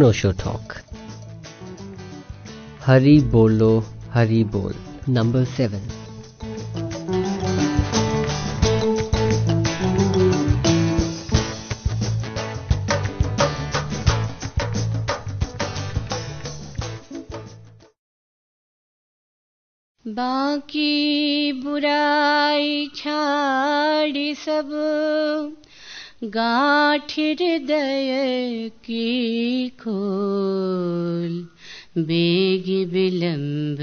Osho talk. Hari Bolo Hari Bol. Number 7. बाकी बुराई छाड़ी सब गांठ हृदय की खोल, बेग विलंब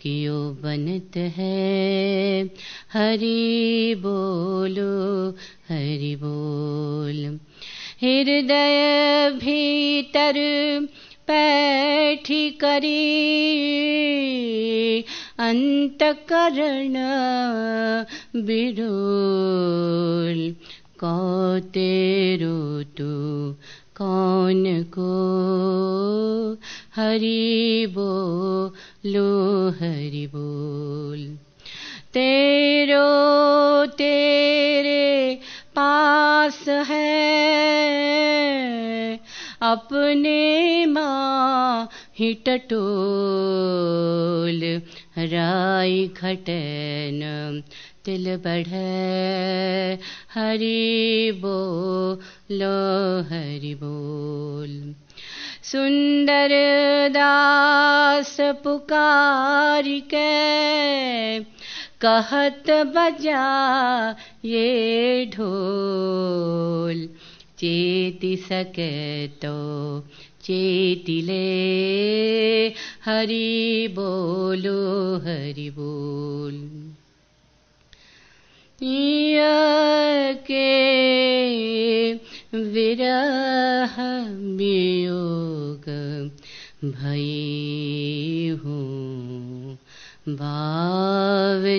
कियो बनत है। हरि बोलो, हरि बोल। हृदय भीतर पैठी करी, अंतकरण बिरोल। कौतेरो तू कौन को? हरि बोलो, हरि बोल। तेरो, तेरे पास है अपने माँ हिटटोल राई खटन तिल बढ़। हरि बोलो, हरि बोल। सुंदर दास पुकार के कहत बजा ये ढोल। चेति सके तो चेतिले हरि बोलो, हरि बोल। के विरह वियोग भई हूँ। बावरी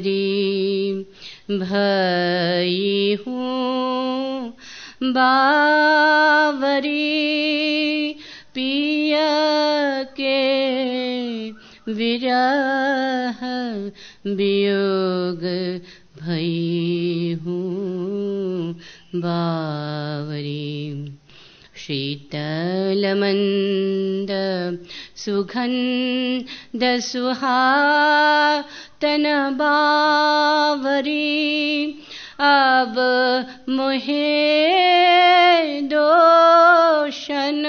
भई हूँ। बावरी पिय के विरह वियोग भई हूँ बावरी। शीतलमन्द सुगन्ध सुहातन बावरी। अब मुहे दोषन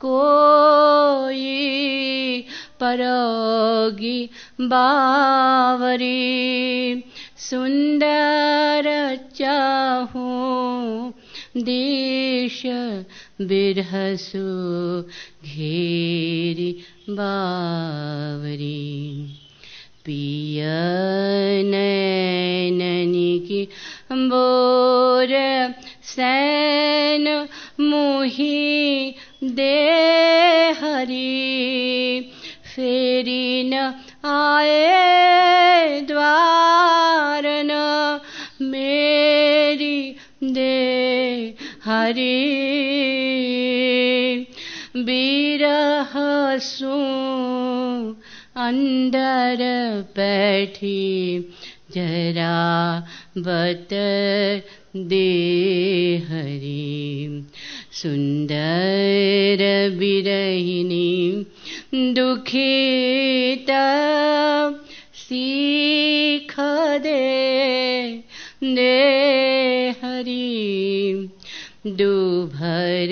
कोई परोगी बावरी। सुंदर चाहो, देश बिरहसु घेरी बावरी। पिय नैननी की बोर सैन मुही दे हरी। फेरी न आए द्वार मेरी दे हरी। बिरह सू अंदर बैठी जरा बत दे हरी। सुंदर बिरहिनी दुखित सीख दे दे हरी दुभर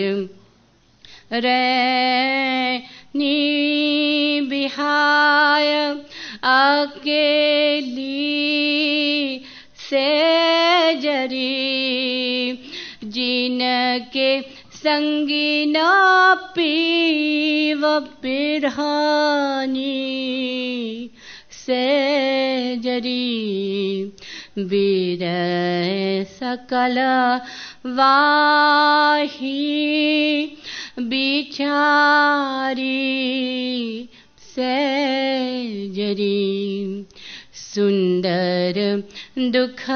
रे नी बिहाय अकेली से जरी जिनके संगी न पीव पिरहानी से जरी वीर सकल वाही बिचारी से जरी सुंदर दुख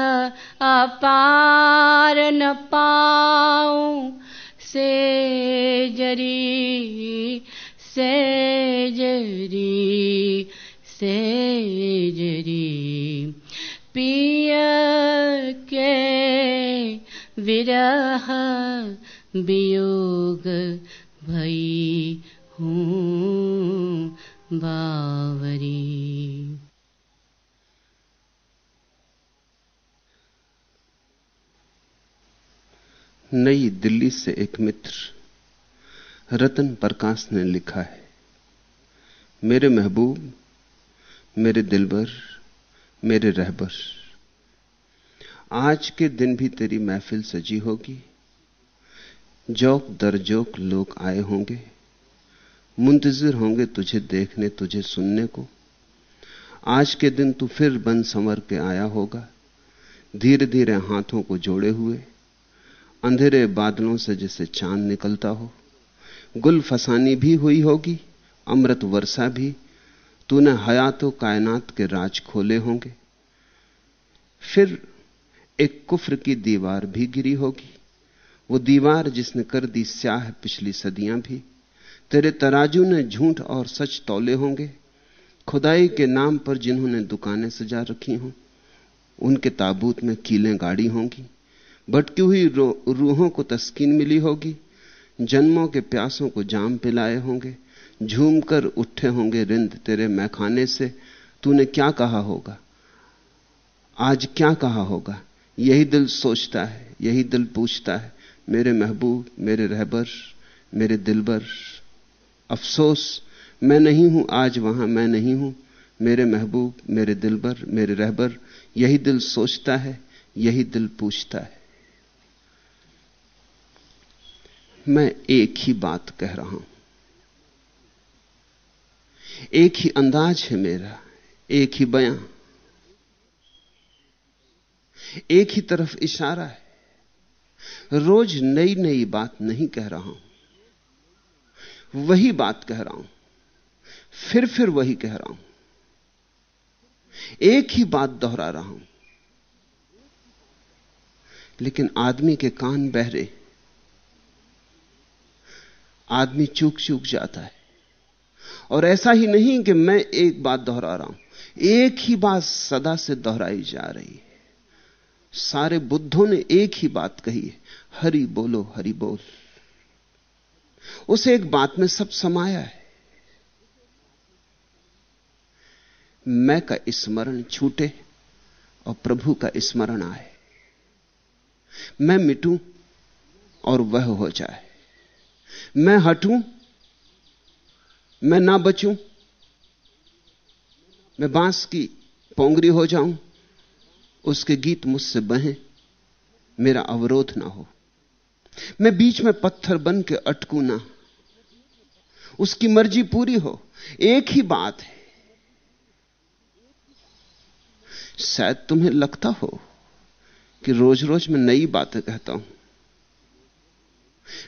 अपार न पाऊँ से जरी से जरी से जरी। पिया के विरह वियोग भई हूँ बावरी। नई दिल्ली से एक मित्र रतन प्रकाश ने लिखा है, मेरे महबूब, मेरे दिलबर मेरे रहबर आज के दिन भी तेरी महफिल सजी होगी। जोक दर जोक लोग आए होंगे, मुंतजिर होंगे तुझे देखने, तुझे सुनने को। आज के दिन तू फिर बन संवर के आया होगा धीरे धीरे हाथों को जोड़े हुए। अंधेरे बादलों से जैसे चाँद निकलता हो, गुल फसानी भी हुई होगी, अमृत वर्षा भी। तूने हयातो कायनात के राज खोले होंगे। फिर एक कुफ्र की दीवार भी गिरी होगी। वो दीवार जिसने कर दी स्याह पिछली सदियाँ भी। तेरे तराजू ने झूठ और सच तौले होंगे। खुदाई के नाम पर जिन्होंने दुकानें सजा रखी हों, उनके ताबूत में कीलें गाड़ी होंगी। भटकी हुई रूहों को तस्कीन मिली होगी। जन्मों के प्यासों को जाम पिलाए होंगे। झूम कर उठे होंगे रिंद तेरे मैखाने से, तूने क्या कहा होगा? आज क्या कहा होगा? यही दिल सोचता है, यही दिल पूछता है। मेरे महबूब, मेरे रहबर, मेरे दिलबर, अफसोस, मैं नहीं हूँ आज वहाँ, मैं नहीं हूँ। मेरे महबूब, मेरे दिलबर, मेरे रहबर, यही दिल सोचता है, यही दिल पूछता है। मैं एक ही बात कह रहा हूँ। एक ही अंदाज है मेरा, एक ही बयां एक ही तरफ़ इशारा है। रोज नई नई बात नहीं कह रहा हूँ, वही बात कह रहा हूँ, फिर फिर वही कह रहा हूँ, एक ही बात दोहरा रहा हूँ। लेकिन आदमी के कान बहरे, आदमी चूक चूक जाता है। और ऐसा ही नहीं कि मैं एक बात दोहरा रहा हूँ। एक ही बात सदा से दोहराई जा रही है। सारे बुद्धों ने एक ही बात कही है, हरि बोलो, हरि बोल। उस एक बात में सब समाया है। मैं का स्मरण छूटे और प्रभु का स्मरण आए। मैं मिटूं और वह हो जाए। मैं हटूं मैं ना बचूं। मैं बाँस की पोंगरी हो जाऊँ। उसके गीत मुझसे बहें। मेरा अवरोध ना हो। मैं बीच में पत्थर बन के अटकू ना। उसकी मर्ज़ी पूरी हो। एक ही बात है। शायद तुम्हें लगता हो कि रोज रोज मैं नई बातें कहता हूँ।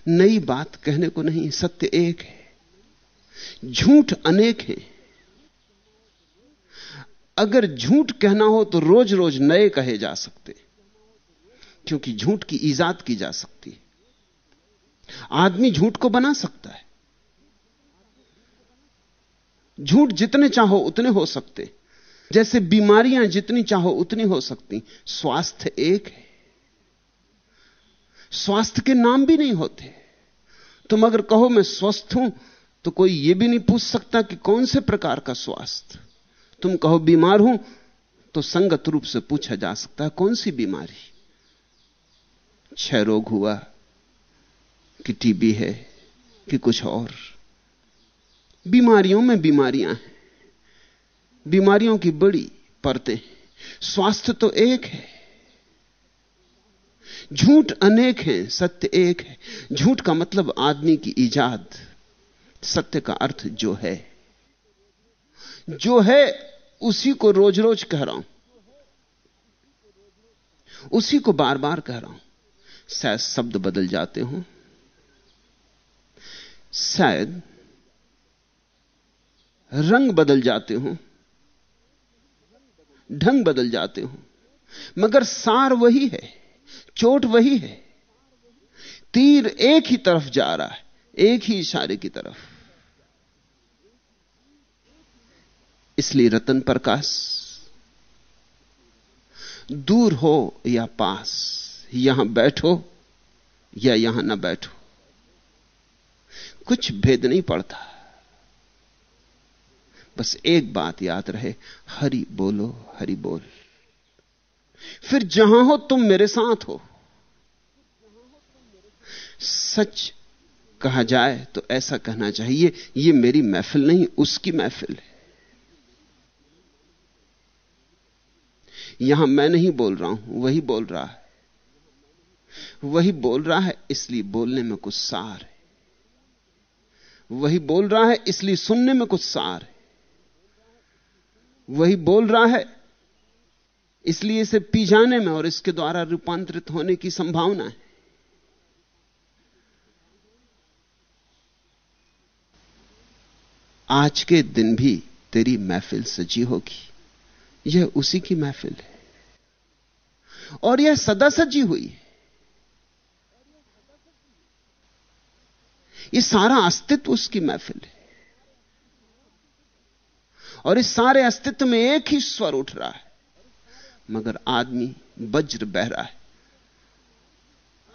नई बात कहने को नहीं, सत्य एक है। झूठ अनेक है। अगर झूठ कहना हो तो रोज रोज नए कहे जा सकते। क्योंकि झूठ की ईजाद की जा सकती है। आदमी झूठ को बना सकता है। झूठ जितने चाहो उतने हो सकते। जैसे बीमारियाँ जितनी चाहो उतनी हो सकती। स्वास्थ्य एक है। स्वास्थ्य के नाम भी नहीं होते। तुम अगर कहो मैं स्वस्थ हूँ तो कोई यह भी नहीं पूछ सकता कि कौन से प्रकार का स्वास्थ्य? तुम कहो बीमार हूँ तो संगत रूप से पूछा जा सकता है कौन सी बीमारी? क्षय रोग हुआ, कि टीबी है, कि कुछ और। बीमारियों में बीमारियाँ हैं। बीमारियों की बड़ी परतें स्वास्थ्य तो एक है। झूठ अनेक हैं, सत्य एक है। झूठ का मतलब आदमी की ईजाद। सत्य का अर्थ जो है। जो है, उसी को रोज रोज कह रहा हूँ। उसी को बार बार कह रहा हूँ। शायद शब्द बदल जाते हो। शायद रंग बदल जाते हो। ढंग बदल जाते हो। मगर सार वही है, चोट वही है। तीर एक ही तरफ़ जा रहा है। एक ही इशारे की तरफ़। इसलिए रतन प्रकाश, दूर हो या पास, यहाँ बैठो या यहाँ ना बैठो, कुछ भेद नहीं पड़ता। बस एक बात याद रहे, हरि बोलो, हरि बोल। फिर जहाँ हो तुम मेरे साथ हो। सच कहा जाए तो ऐसा कहना चाहिए, ये मेरी महफिल नहीं, उसकी महफिल है। यहाँ मैं नहीं बोल रहा हूँ, वही बोल रहा है। वही बोल रहा है, इसलिए बोलने में कुछ सार है। वही बोल रहा है, इसलिए सुनने में कुछ सार है। वही बोल रहा है, इसलिए इसे पी जाने में और इसके द्वारा रूपांतरित होने की संभावना है। आज के दिन भी तेरी महफिल सजी होगी। यह उसी की महफिल है। और यह सदा सजी हुई है। यह सारा अस्तित्व उसकी महफिल है। और इस सारे अस्तित्व में एक ही स्वर उठ रहा है। मगर आदमी वज्र बह रहा है।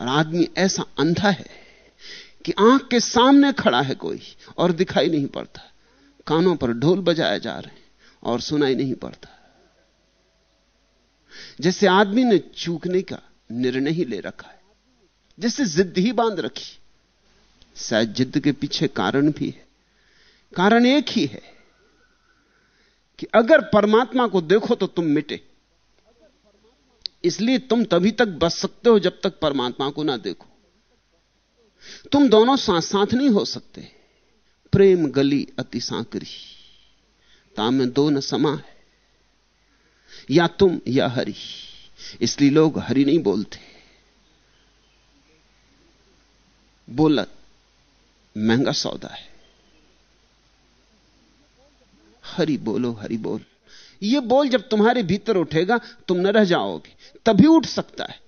और आदमी ऐसा अंधा है कि आँख के सामने खड़ा है कोई और दिखाई नहीं पड़ता। कानों पर ढोल बजाए जा रहे हैं और सुनाई नहीं पड़ता। जैसे आदमी ने चूकने का निर्णय ही ले रखा है, जैसे जिद ही बाँध रखी, शायद जिद के पीछे कारण भी है। कारण एक ही है कि अगर परमात्मा को देखो तो तुम मिटे। इसलिए तुम तभी तक बच सकते हो जब तक परमात्मा को ना देखो। तुम दोनों साथ साथ नहीं हो सकते। प्रेम गली अति सांकरी। तामे दो न समा है। या तुम, या हरि। इसलिए लोग हरि नहीं बोलते। बोला, महँगा सौदा है। हरि बोलो, हरि बोल। ये बोल जब तुम्हारे भीतर उठेगा, तुम न रह जाओगे। तभी उठ सकता है।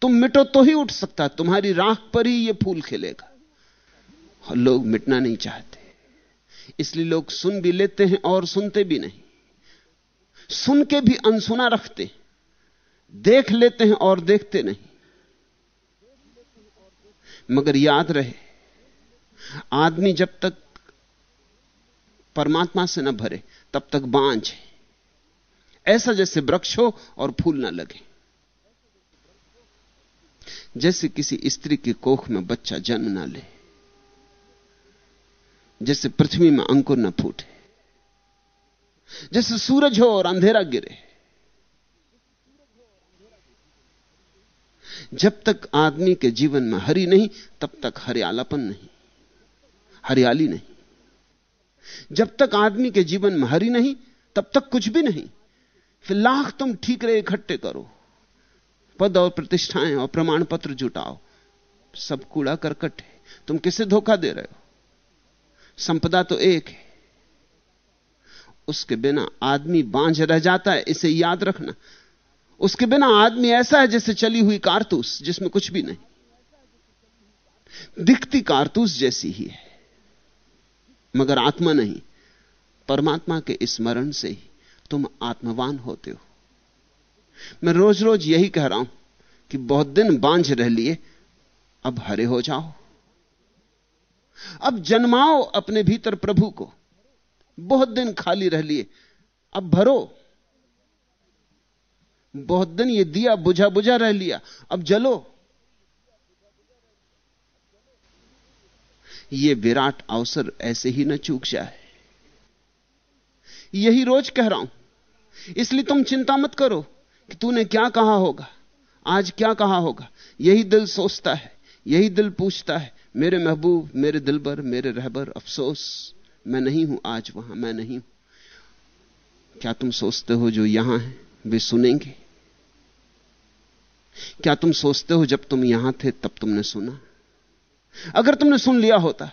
तुम मिटो तो ही उठ सकता है। तुम्हारी राख पर ही ये फूल खिलेगा। और लोग मिटना नहीं चाहते। इसलिए लोग सुन भी लेते हैं और सुनते भी नहीं। सुन के भी अनसुना रखते, देख लेते हैं और देखते नहीं। मगर याद रहे, आदमी जब तक परमात्मा से न भरे, तब तक बांझ है। ऐसा जैसे वृक्ष हो और फूल ना लगे। जैसे किसी स्त्री की कोख में बच्चा जन्म ना ले। जैसे पृथ्वी में अंकुर न फूटे, जैसे सूरज हो और अंधेरा गिरे। जब तक आदमी के जीवन में हरी नहीं, तब तक हरियालापन नहीं, हरियाली नहीं। जब तक आदमी के जीवन में हरी नहीं, तब तक कुछ भी नहीं। फिर लाख तुम ठीक रहे इकट्ठे करो, पद और प्रतिष्ठाएँ और प्रमाण पत्र जुटाओ, सब कूड़ा करकट है। तुम किसे धोखा दे रहे हो? संपदा तो एक है। उसके बिना आदमी बांझ रह जाता है, इसे याद रखना। उसके बिना आदमी ऐसा है जैसे चली हुई कारतूस, जिसमें कुछ भी नहीं। दिखती कारतूस जैसी ही है, मगर आत्मा नहीं। परमात्मा के स्मरण से ही तुम आत्मवान होते हो। मैं रोज रोज यही कह रहा हूँ कि बहुत दिन बांझ रह लिए, अब हरे हो जाओ। अब जन्माओ अपने भीतर प्रभु को। बहुत दिन खाली रह लिए। अब भरो। बहुत दिन ये दिया बुझा बुझा रह लिया। अब जलो। ये विराट अवसर ऐसे ही न चूक जाए। यही रोज कह रहा हूँ। इसलिए तुम चिंता मत करो कि तूने क्या कहा होगा। आज क्या कहा होगा। यही दिल सोचता है, यही दिल पूछता है मेरे महबूब, मेरे दिलबर, मेरे रहबर, अफसोस, मैं नहीं हूँ आज वहाँ, मैं नहीं हूँ। क्या तुम सोचते हो जो यहाँ है, वे सुनेंगे? क्या तुम सोचते हो जब तुम यहाँ थे, तब तुमने सुना? अगर तुमने सुन लिया होता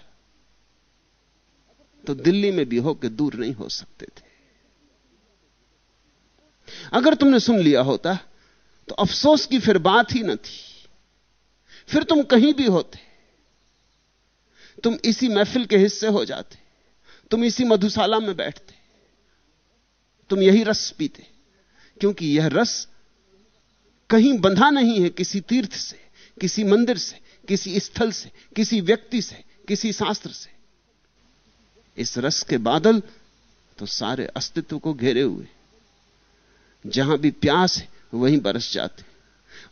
तो दिल्ली में भी हो के दूर नहीं हो सकते थे। अगर तुमने सुन लिया होता तो अफसोस की फिर बात ही न थी। फिर तुम कहीं भी होते तुम इसी महफिल के हिस्से हो जाते। तुम इसी मधुशाला में बैठते। तुम यही रस पीते। क्योंकि यह रस कहीं बंधा नहीं है किसी तीर्थ से, किसी मंदिर से, किसी स्थल से, किसी व्यक्ति से, किसी शास्त्र से। इस रस के बादल तो सारे अस्तित्व को घेरे हुए। जहाँ भी प्यास है, वहीं बरस जाते।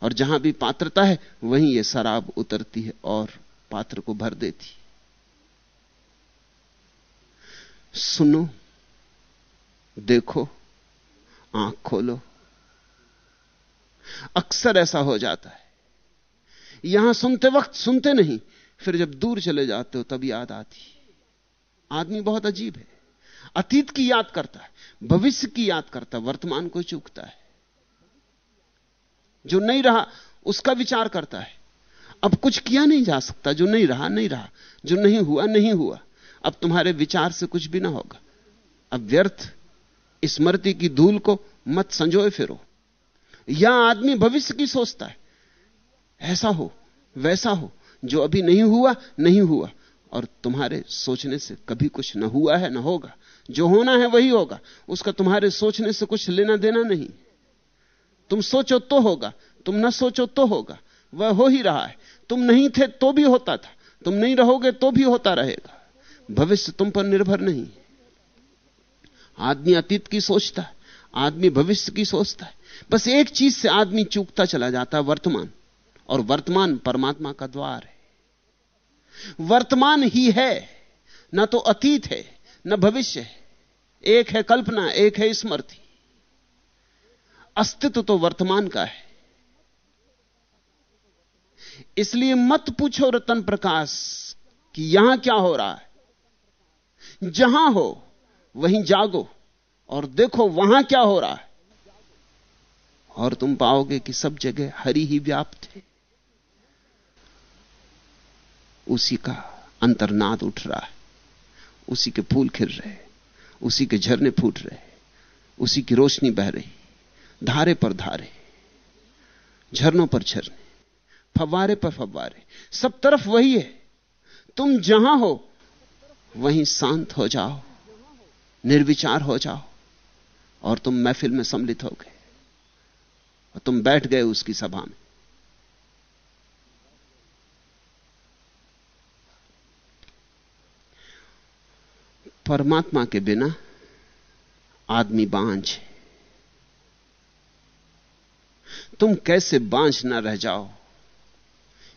और जहाँ भी पात्रता है, वहीं यह शराब उतरती है और पात्र को भर देती। सुनो, देखो, आँख खोलो। अक्सर ऐसा हो जाता है। यहाँ सुनते वक्त सुनते नहीं, फिर जब दूर चले जाते हो तब याद आती आदमी बहुत अजीब है। अतीत की याद करता है, भविष्य की याद करता है, वर्तमान को चूकता है। जो नहीं रहा, उसका विचार करता है। अब कुछ किया नहीं जा सकता, जो नहीं रहा नहीं रहा। जो नहीं हुआ नहीं हुआ। अब तुम्हारे विचार से कुछ भी ना होगा। अब व्यर्थ स्मृति की धूल को मत संजोए फिरो। या आदमी भविष्य की सोचता है। ऐसा हो, वैसा हो, जो अभी नहीं हुआ नहीं हुआ। और तुम्हारे सोचने से कभी कुछ ना हुआ है, ना होगा। जो होना है वही होगा। उसका तुम्हारे सोचने से कुछ लेना देना नहीं। तुम सोचो तो होगा, तुम ना सोचो तो होगा। वह हो ही रहा है। तुम नहीं थे तो भी होता था। तुम नहीं रहोगे तो भी होता रहेगा। भविष्य तुम पर निर्भर नहीं। आदमी अतीत की सोचता है, आदमी भविष्य की सोचता है। बस एक चीज़ से आदमी चूकता चला जाता है, वर्तमान। और वर्तमान परमात्मा का द्वार है। वर्तमान ही है, ना तो अतीत है, न भविष्य है। एक है कल्पना, एक है स्मृति। अस्तित्व तो वर्तमान का है। इसलिए मत पूछो रतन प्रकाश कि यहाँ क्या हो रहा है। जहाँ हो, वहीं जागो और देखो वहाँ क्या हो रहा है। और तुम पाओगे कि सब जगह हरी ही व्याप्त है। उसी का अंतर्नाद उठ रहा है। उसी के फूल खिल रहे उसी के झरने फूट रहे उसी की रोशनी बह रही धारे पर धारे झरनों पर झरने फवारे पर फवारे सब तरफ़ वही है। तुम जहाँ हो वहीं शांत हो जाओ, निर्विचार हो जाओ, और तुम महफिल में सम्मिलित हो गए। और तुम बैठ गए उसकी सभा में। परमात्मा के बिना आदमी बांझ तुम कैसे बांझ ना रह जाओ,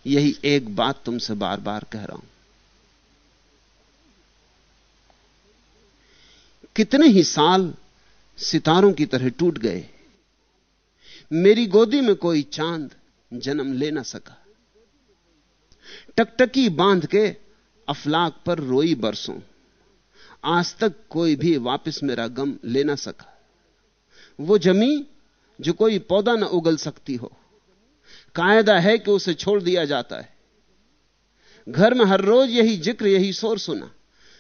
यही एक बात तुमसे बार बार कह रहा हूँ। कितने ही साल सितारों की तरह टूट गए। मेरी गोदी में कोई चाँद जन्म ले ना सका। टकटकी बाँध के अफलाक पर रोई बरसों। आज तक कोई भी वापस मेरा गम ले ना सका। वो जमी जो कोई पौधा ना उगल सकती हो। कायदा है कि उसे छोड़ दिया जाता है। घर में हर रोज यही ज़िक्र, यही शोर सुना।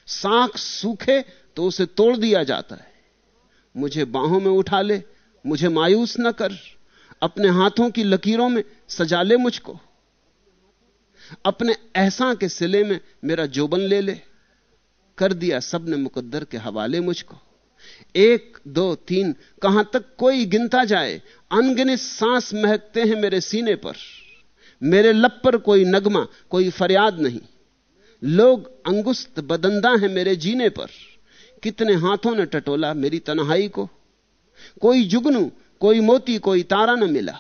साख सूखे तो उसे तोड़ दिया जाता है। मुझे बाहों में उठा ले, मुझे मायूस न कर। अपने हाथों की लकीरों में सजा ले मुझको। अपने एहसा के सिले में मेरा जोबन ले ले। कर दिया सबने मुकद्दर के हवाले मुझको। एक, दो, तीन, कहाँ तक कोई गिनता जाए। अनगिनित सांस महकते हैं मेरे सीने पर। मेरे लब पर कोई नगमा, कोई फरियाद नहीं। लोग अंगुस्त बदंदा हैं मेरे जीने पर। कितने हाथों ने टटोला मेरी तनहाई को। कोई जुगनू, कोई मोती, कोई तारा न मिला।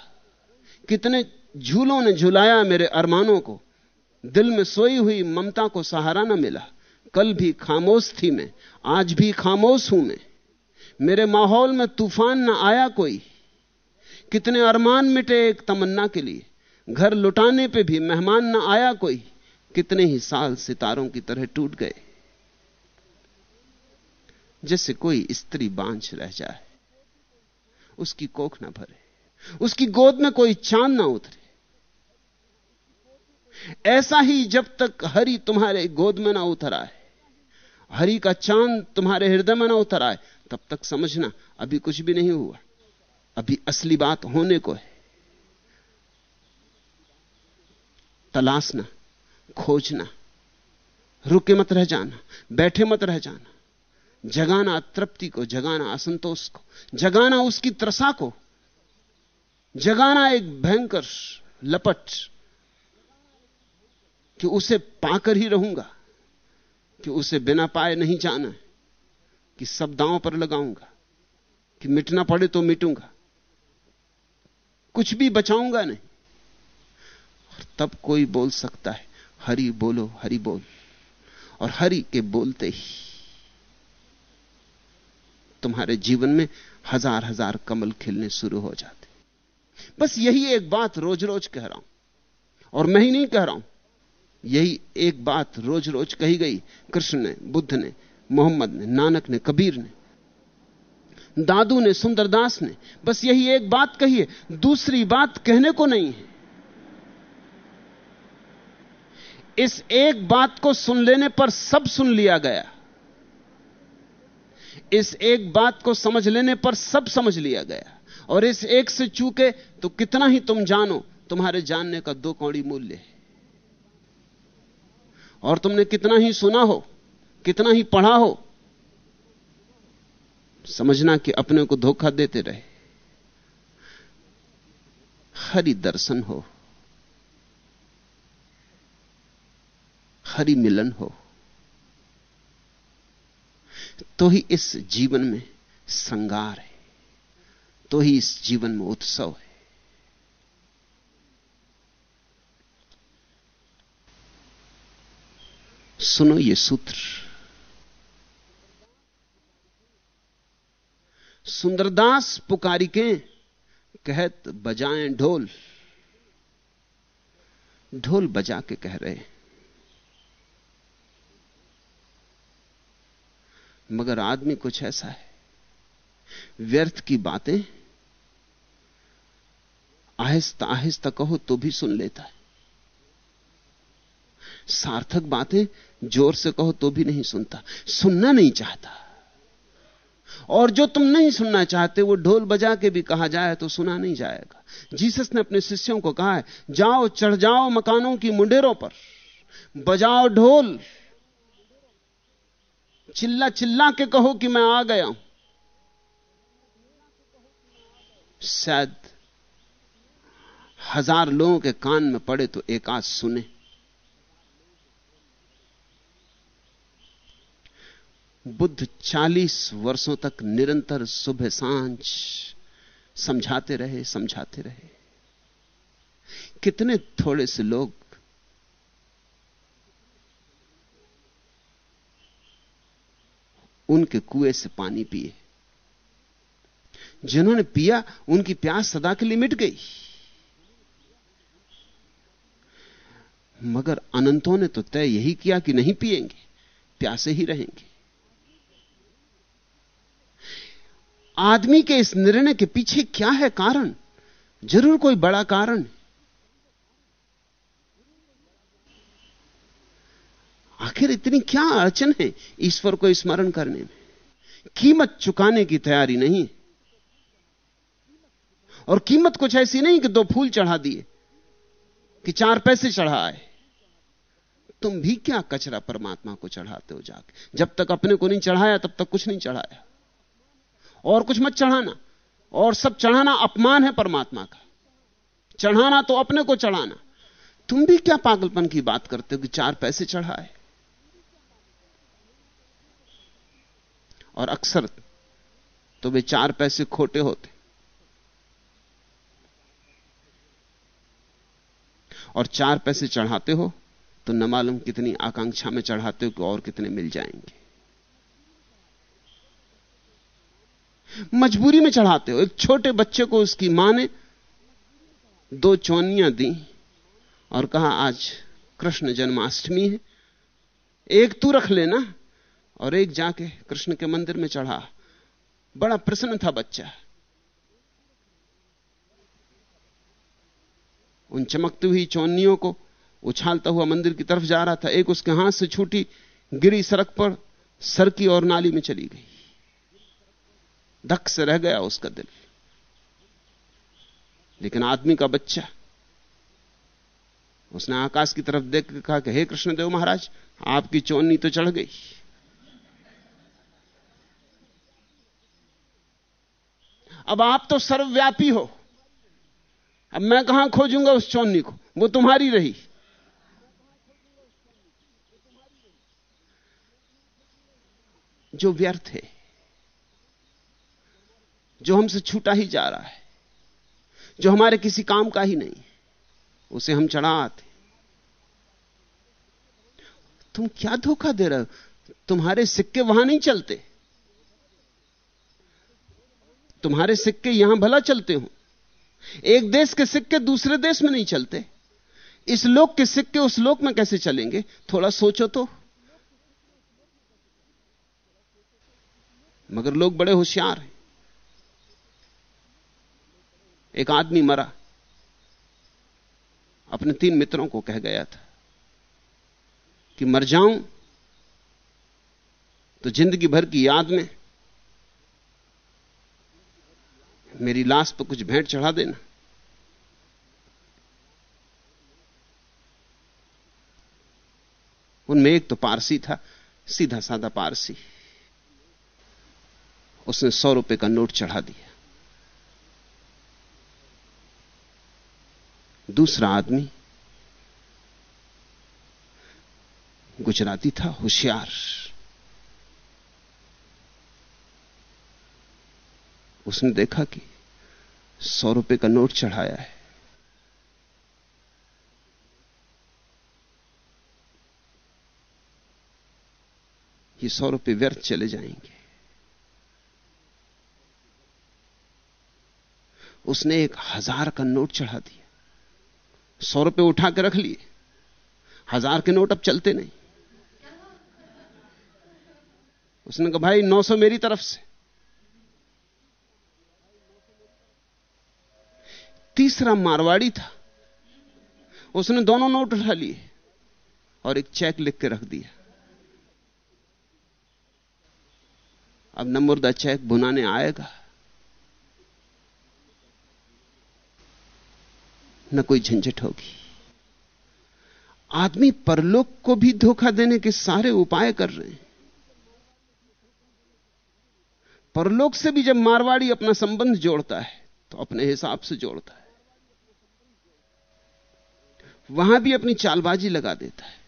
कितने झूलों ने झुलाया मेरे अरमानों को। दिल में सोई हुई ममता को सहारा न मिला। कल भी खामोश थी मैं, आज भी खामोश हूँ मैं। मेरे माहौल में तूफ़ान न आया कोई। कितने अरमान मिटे एक तमन्ना के लिए। घर लुटाने पे भी मेहमान न आया कोई। कितने ही साल सितारों की तरह टूट गए, जैसे कोई स्त्री बांझ रह जाए, उसकी कोख ना भरे, उसकी गोद में कोई चाँद ना उतरे। ऐसा ही जब तक हरि तुम्हारे गोद में ना उतर आए, हरि का चाँद तुम्हारे हृदय में ना उतर आए, तब तक समझना, अभी कुछ भी नहीं हुआ, अभी असली बात होने को है। तलाशना खोजना। रुके मत रह जाना, बैठे मत रह जाना। जगाना तृप्ति को, जगाना असंतोष को, जगाना उसकी त्रसा को, जगाना एक भयंकर लपट कि उसे पाकर ही रहूँगा, कि उसे बिना पाए नहीं जाना, कि सब दांव पर लगाऊँगा, कि मिटना पड़े तो मिटूँगा। कुछ भी बचाऊँगा नहीं। और तब कोई बोल सकता है हरि बोलो, हरि बोल। और हरि के बोलते ही तुम्हारे जीवन में हज़ार हज़ार कमल खिलने शुरू हो जाते। बस यही एक बात रोज रोज कह रहा हूँ। और मैं ही नहीं कह रहा हूँ। यही एक बात रोज रोज कही गई कृष्ण ने, बुद्ध ने, मोहम्मद ने, नानक ने, कबीर ने, दादू ने, सुंदरदास ने। बस यही एक बात कही है। दूसरी बात कहने को नहीं है। इस एक बात को सुन लेने पर सब सुन लिया गया। इस एक बात को समझ लेने पर सब समझ लिया गया। और इस एक से चूके तो कितना ही तुम जानो, तुम्हारे जानने का दो कौड़ी मूल्य है। और तुमने कितना ही सुना हो, कितना ही पढ़ा हो, समझना कि अपने को धोखा देते रहे। हरि दर्शन हो। हरि मिलन हो तो ही इस जीवन में संगार है तो ही इस जीवन में उत्सव है। सुनो ये सूत्र। सुंदरदास पुकारी के कहत बजाएँ ढोल। ढोल बजा के कह रहे मगर आदमी कुछ ऐसा है। व्यर्थ की बातें आहिस्ता आहिस्ता कहो तो भी सुन लेता है। सार्थक बातें ज़ोर से कहो तो भी नहीं सुनता। सुनना नहीं चाहता। और जो तुम नहीं सुनना चाहते, वो ढोल बजा के भी कहा जाए तो सुना नहीं जाएगा। जीसस ने अपने शिष्यों को कहा है, जाओ, चढ़ जाओ मकानों की मुंडेरों पर, बजाओ ढोल चिल्ला चिल्ला के कहो कि मैं आ गया हूँ। शायद हज़ार लोगों के कान में पड़े तो एक आध सुने। बुद्ध 40 वर्षों तक निरंतर सुबह साँझ समझाते रहे समझाते रहे। कितने थोड़े से लोग उनके कुएँ से पानी पिए। जिन्होंने पिया, उनकी प्यास सदा के लिए मिट गई। मगर अनंतों ने तो तय यही किया कि नहीं पिएँगे, प्यासे ही रहेंगे। आदमी के इस निर्णय के पीछे क्या है कारण? ज़रूर कोई बड़ा कारण आखिर इतनी क्या अड़चन है ईश्वर को स्मरण करने में? कीमत चुकाने की तैयारी नहीं। और कीमत कुछ ऐसी नहीं कि दो फूल चढ़ा दिए, कि चार पैसे चढ़ाए तुम भी क्या कचरा परमात्मा को चढ़ाते हो जाके? जब तक अपने को नहीं चढ़ाया, तब तक कुछ नहीं चढ़ाया। और कुछ मत चढ़ाना। और सब चढ़ाना अपमान है परमात्मा का। चढ़ाना तो अपने को चढ़ाना। तुम भी क्या पागलपन की बात करते हो कि चार पैसे चढ़ाए और अक्सर तो वे चार पैसे खोटे होते। और चार पैसे चढ़ाते हो तो न मालूम कितनी आकांक्षा में चढ़ाते हो कि और कितने मिल जाएँगे। मजबूरी में चढ़ाते हो, एक छोटे बच्चे को उसकी माँ ने दो चौनियाँ दी और कहा, आज कृष्ण जन्माष्टमी है, एक तू रख लेना और एक जाके कृष्ण के मंदिर में चढ़ा। बड़ा प्रसन्न था बच्चा। उन चमकती हुई चौनियों को उछालता हुआ मंदिर की तरफ़ जा रहा था। एक उसके हाथ से छूटी गिरी सड़क पर सर की और नाली में चली गई। धक से रह गया उसका दिल। लेकिन आदमी का बच्चा, उसने आकाश की तरफ़ देख कहा कि, हे कृष्णदेव महाराज, आपकी चौनी तो चढ़ गई। अब आप तो सर्वव्यापी हो। अब मैं कहाँ खोजूँगा उस चौनी को? वो तुम्हारी रही। जो व्यर्थ है, जो हमसे छूटा ही जा रहा है, जो हमारे किसी काम का ही नहीं, उसे हम चढ़ा आते तुम क्या धोखा दे रहे हो? तुम्हारे सिक्के वहाँ नहीं चलते। तुम्हारे सिक्के यहाँ भला चलते हो। एक देश के सिक्के दूसरे देश में नहीं चलते। इस लोक के सिक्के उस लोक में कैसे चलेंगे? थोड़ा सोचो तो। मगर लोग बड़े होशियार हैं। एक आदमी मरा। अपने तीन मित्रों को कह गया था कि मर जाऊँ तो ज़िंदगी भर की याद में मेरी लाश पर कुछ भेंट चढ़ा देना। उनमें एक तो पारसी था सीधा साधा पारसी। उसने सौ रुपए का नोट चढ़ा दिया। दूसरा आदमी गुजराती था, होशियार। उसने देखा कि सौ रुपए का नोट चढ़ाया है। ये सौ रुपए व्यर्थ चले जाएँगे। उसने एक हज़ार का नोट चढ़ा दिया। सौ रुपए उठा के रख लिए। हज़ार के नोट अब चलते नहीं। उसने कहा, भाई, नौ सौ मेरी तरफ़ से। तीसरा मारवाड़ी था। उसने दोनों नोट उठा लिए और एक चेक लिख के रख दिया। अब नमुर्दा चेक बुनाने आएगा। न कोई झंझट होगी। आदमी परलोक को भी धोखा देने के सारे उपाय कर रहे हैं। परलोक से भी जब मारवाड़ी अपना संबंध जोड़ता है तो अपने हिसाब से जोड़ता है। वहाँ भी अपनी चालबाजी लगा देता है।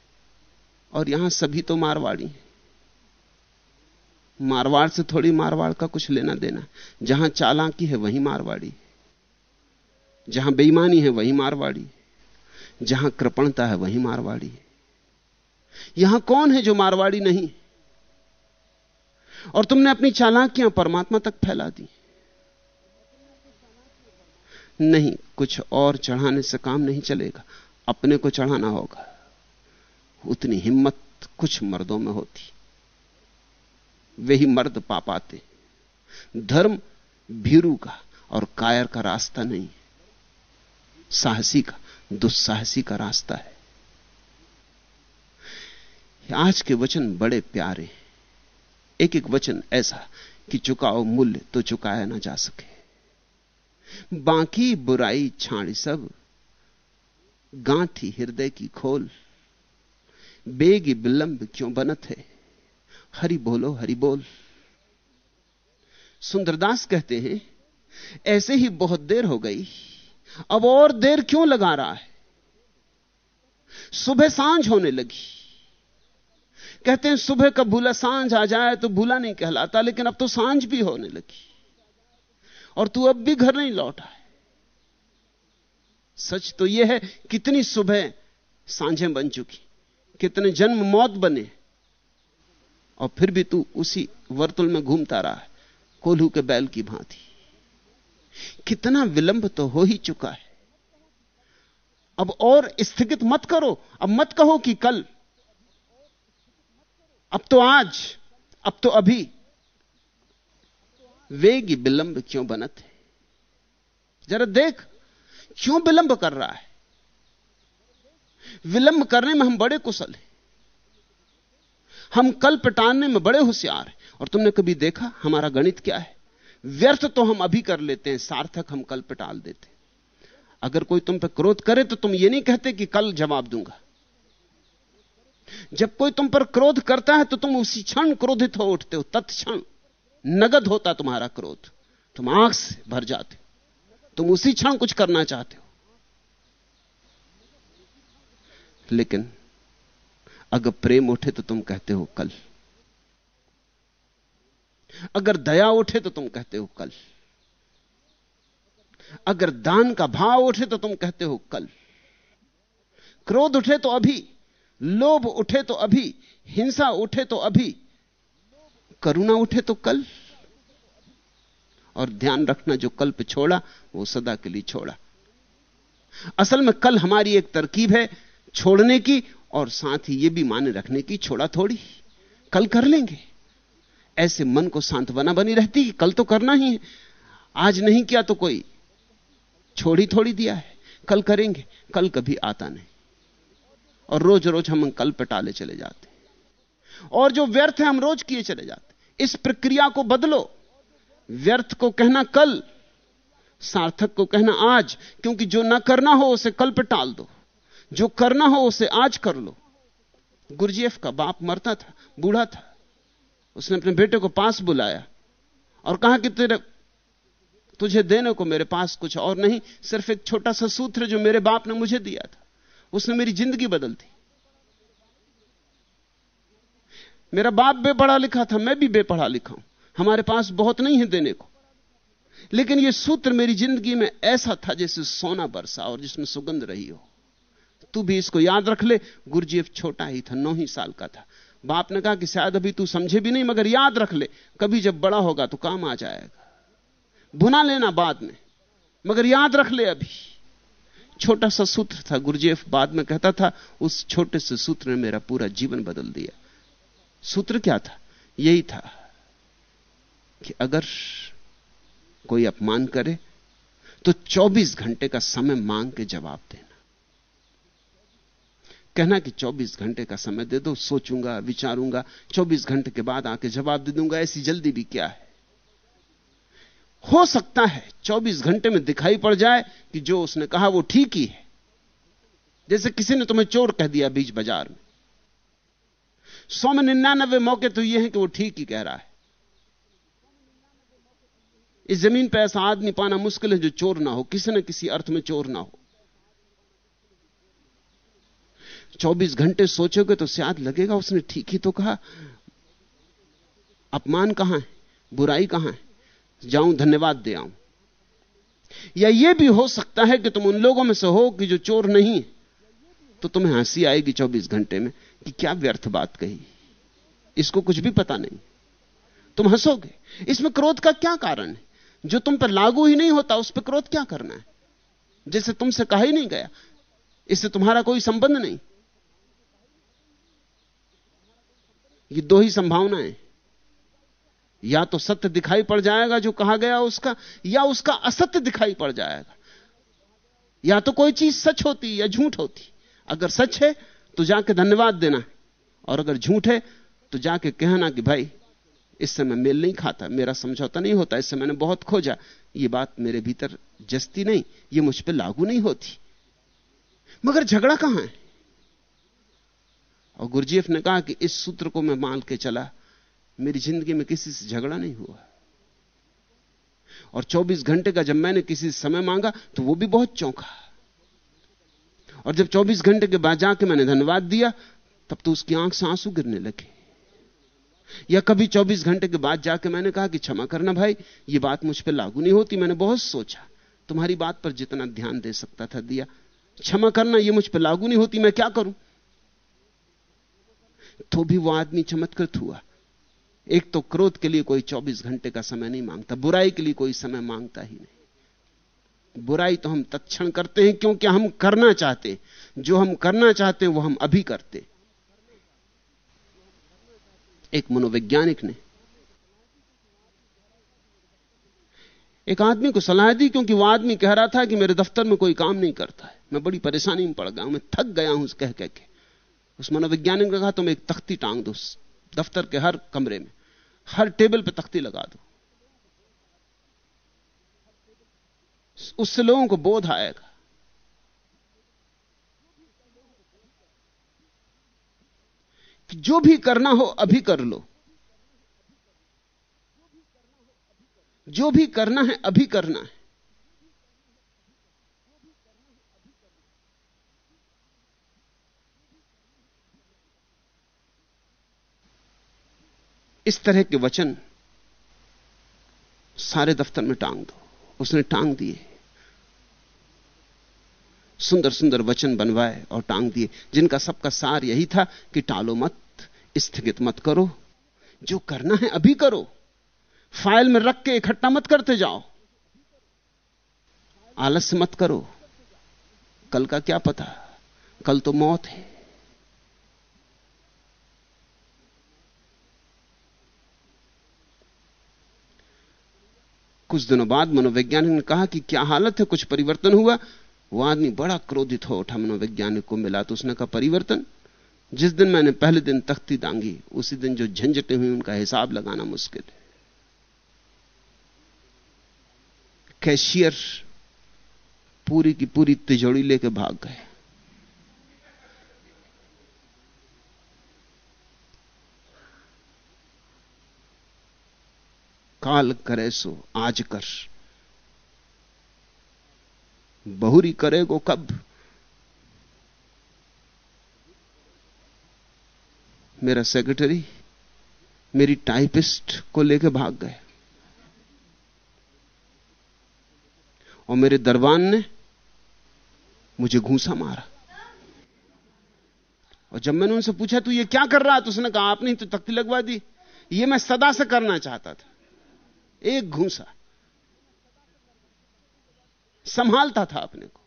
और यहाँ सभी तो मारवाड़ी हैं। मारवाड़ से थोड़ी मारवाड़ का कुछ लेना देना। जहाँ चालाकी है, वहीं मारवाड़ी जहाँ बेईमानी है, वहीं मारवाड़ी जहाँ कृपणता है, वहीं मारवाड़ी यहाँ कौन है जो मारवाड़ी नहीं और तुमने अपनी चालाकियाँ परमात्मा तक फैला दी नहीं, कुछ और चढ़ाने से काम नहीं चलेगा। अपने को चढ़ाना होगा। उतनी हिम्मत कुछ मर्दों में होती। वे ही मर्द पा पाते धर्म भीरू का और कायर का रास्ता नहीं साहसी का, दुस्साहसी का रास्ता है। आज के वचन बड़े प्यारे एक एक वचन ऐसा कि चुकाओ मूल्य तो चुकाया ना जा सके। बाकी बुराई, छाड़ी सब गांठी हृदय की खोल। बेगी विलंब क्यों बनत है? हरि बोलो, हरि बोल। सुंदरदास कहते हैं, ऐसे ही बहुत देर हो गई, अब और देर क्यों लगा रहा है? सुबह साँझ होने लगी। कहते हैं, सुबह का भूला साँझ आ जाए तो भूला नहीं कहलाता, लेकिन अब तो साँझ भी होने लगी। और तू अब भी घर नहीं लौटा है सच तो यह है, कितनी सुबह सांझें बन चुकी, कितने जन्म मौत बने। और फिर भी तू उसी वर्तुल में घूमता रहा है, कोल्हू के बैल की भांति। कितना विलंब तो हो ही चुका है। अब और स्थगित मत करो, अब मत कहो कि कल। अब तो आज, अब तो अभी। वेग विलंब क्यों बनत है? जरा देख क्यों विलंब कर रहा है? विलंब करने में हम बड़े कुशल हैं। हम कल पटाने में बड़े होशियार हैं। और तुमने कभी देखा हमारा गणित क्या है? व्यर्थ तो हम अभी कर लेते हैं, सार्थक हम कल पटाल देते हैं। अगर कोई तुम पर क्रोध करे तो तुम ये नहीं कहते कि कल जवाब दूँगा। जब कोई तुम पर क्रोध करता है तो तुम उसी क्षण क्रोधित हो उठते हो, तत्क्षण नगद होता तुम्हारा क्रोध। तुम आँख से भर जाते तुम उसी क्षण कुछ करना चाहते हो। लेकिन अगर प्रेम उठे तो तुम कहते हो कल। अगर दया उठे तो तुम कहते हो कल। अगर दान का भाव उठे तो तुम कहते हो कल। क्रोध उठे तो अभी, लोभ उठे तो अभी, हिंसा उठे तो अभी, करुणा उठे तो कल। और ध्यान रखना जो कल पे छोड़ा, वो सदा के लिए छोड़ा। असल में कल हमारी एक तरकीब है छोड़ने की, और साथ ही यह भी माने रखने की, छोड़ा थोड़ी। कल कर लेंगे। ऐसे मन को सांत्वना बनी रहती कि कल तो करना ही है। आज नहीं किया तो कोई छोड़ी थोड़ी दिया है। कल करेंगे, कल कभी आता नहीं। और रोज रोज हम कल पे टाले चले जाते और जो व्यर्थ है हम रोज किए चले जाते इस प्रक्रिया को बदलो। व्यर्थ को कहना कल, सार्थक को कहना आज, क्योंकि जो ना करना हो उसे कल पे टाल दो, जो करना हो उसे आज कर लो। गुरजेफ का बाप मरता था, बूढ़ा था, उसने अपने बेटे को पास बुलाया और कहा कि तेरे, तुझे देने को मेरे पास कुछ और नहीं, सिर्फ़ एक छोटा सा सूत्र जो मेरे बाप ने मुझे दिया था, उसने मेरी ज़िंदगी बदल दी। मेरा बाप बेपढ़ा लिखा था, मैं भी बेपढ़ा लिखा हूँ। हमारे पास बहुत नहीं है देने को। लेकिन यह सूत्र मेरी ज़िंदगी में ऐसा था जैसे सोना बरसा और जिसमें सुगंध रही हो। तू भी इसको याद रख ले। गुरजीफ छोटा ही था, नौ ही साल का था। बाप ने कहा कि शायद अभी तू समझे भी नहीं, मगर याद रख ले। कभी जब बड़ा होगा तो काम आ जाएगा। भुना लेना बाद में, मगर याद रख ले अभी। छोटा सा सूत्र था गुरजेफ बाद में कहता था, उस छोटे से सूत्र ने मेरा पूरा जीवन बदल दिया। सूत्र क्या था? यही था। कि अगर कोई अपमान करे तो 24 घंटे का समय मांग के जवाब देना। कहना कि 24 घंटे का समय दे दो, सोचूँगा, विचारूँगा 24 घंटे के बाद आके जवाब दे दूँगा, ऐसी जल्दी भी क्या है? हो सकता है 24 घंटे में दिखाई पड़ जाए कि जो उसने कहा वो ठीक ही है। जैसे किसी ने तुम्हें चोर कह दिया बीच बाज़ार में। सौ में निन्यानबे मौके तो ये हैं कि वो ठीक ही कह रहा है। इस ज़मीन पर ऐसा आदमी पाना मुश्किल है जो चोर ना हो, किसी न किसी अर्थ में चोर ना हो। 24 घंटे सोचोगे तो शायद लगेगा, उसने ठीक ही तो कहा। अपमान कहाँ है? बुराई कहाँ है? जाऊँ, धन्यवाद दे आऊँ। या यह भी हो सकता है कि तुम उन लोगों में से हो कि जो चोर नहीं तो तुम्हें हँसी आएगी 24 घंटे में कि क्या व्यर्थ बात कही। इसको कुछ भी पता नहीं। तुम हंसोगे। इसमें क्रोध का क्या कारण है? जो तुम पर लागू ही नहीं होता, उस पर क्रोध क्या करना है? जैसे तुमसे कहा ही नहीं गया। इससे तुम्हारा कोई संबंध नहीं। ये दो ही संभावनाएँ या तो सत्य दिखाई पड़ जाएगा जो कहा गया उसका, या उसका असत्य दिखाई पड़ जाएगा। या तो कोई चीज़ सच होती या झूठ होती। अगर सच है तो जाके धन्यवाद देना और अगर झूठ है तो जाके कहना कि भाई इससे मैं मेल नहीं खाता, मेरा समझौता नहीं होता इससे मैंने बहुत खोजा। ये बात मेरे भीतर जस्ती नहीं, ये मुझ पर लागू नहीं होती। मगर झगड़ा कहाँ है? और गुरजीफ ने कहा कि इस सूत्र को मैं मान के चला, मेरी ज़िंदगी में किसी से झगड़ा नहीं हुआ। और 24 घंटे का जब मैंने किसी से समय मांगा तो वो भी बहुत चौंका। और जब 24 घंटे के बाद जाके मैंने धन्यवाद दिया, तब तो उसकी आँख से आँसू गिरने लगे। या कभी 24 घंटे के बाद जाके मैंने कहा कि क्षमा करना भाई, ये बात मुझ पर लागू नहीं होती, मैंने बहुत सोचा। तुम्हारी बात पर जितना ध्यान दे सकता था दिया। क्षमा करना ये मुझ पर लागू नहीं होती, मैं क्या करूँ? तो भी वो आदमी चमत्कृत हुआ। एक तो क्रोध के लिए कोई 24 घंटे का समय नहीं माँगता, बुराई के लिए कोई समय माँगता ही नहीं। बुराई तो हम तत्क्षण करते हैं, क्योंकि हम करना चाहते जो हम करना चाहते हैं, वो हम अभी करते हैं। एक मनोवैज्ञानिक ने। एक आदमी को सलाह दी, क्योंकि वह आदमी कह रहा था कि मेरे दफ्तर में कोई काम नहीं करता है। मैं बड़ी परेशानी में पड़ गया हूँ, मैं थक गया हूँ कह कह के। उस मनोवैज्ञानिक ने कहा, तुम एक तख्ती टांग दो दफ्तर के हर कमरे में। हर टेबल पर तख्ती लगा दो। उससे लोगों को बोध आएगा। कि जो भी करना हो अभी कर लो। जो भी करना है अभी करना है। इस तरह के वचन सारे दफ्तर में टांग दो। उसने टांग दिए। सुंदर सुंदर वचन बनवाए और टांग दिए, जिनका सबका सार यही था कि टालो मत, स्थगित मत करो। जो करना है अभी करो। फ़ाइल में रख के इकट्ठा मत करते जाओ। आलस्य मत करो। कल का क्या पता? कल तो मौत है। कुछ दिनों बाद मनोवैज्ञानिक ने कहा कि क्या हालत है? कुछ परिवर्तन हुआ? वो आदमी बड़ा क्रोधित हो उठा मनोवैज्ञानिक को मिला तो उसने कहा, परिवर्तन, जिस दिन मैंने पहले दिन तख्ती दांगी, उसी दिन जो झंझटें हुई उनका हिसाब लगाना मुश्किल है। कैशियर पूरी की पूरी तिजोड़ी लेके भाग गए। काल करे सो, आज कर। बहुरी करेगो कब? मेरा सेक्रेटरी मेरी टाइपिस्ट को लेकर भाग गए। और मेरे दरबान ने मुझे घूसा मारा। और जब मैंने उनसे पूछा, तू ये क्या कर रहा तो उसने कहा, आपने तो तख्ती लगवा दी। ये मैं सदा से करना चाहता था। एक घूसा। संभालता था अपने को।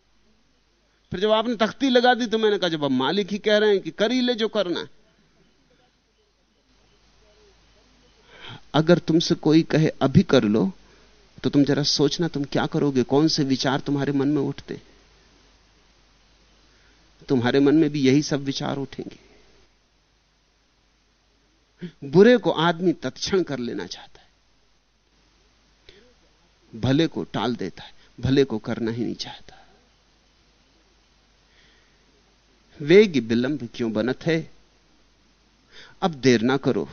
फिर जब आपने तख्ती लगा दी तो मैंने कहा, जब अब मालिक ही कह रहे हैं कि कर ही ले जो करना है। अगर तुमसे कोई कहे, अभी कर लो तो तुम जरा सोचना, तुम क्या करोगे? कौन से विचार तुम्हारे मन में उठते? तुम्हारे मन में भी यही सब विचार उठेंगे। बुरे को आदमी तत्क्षण कर लेना चाहता है। भले को टाल देता है। भले को करना ही नहीं चाहता। वेग विलंब क्यों बनत है? अब देर ना करो।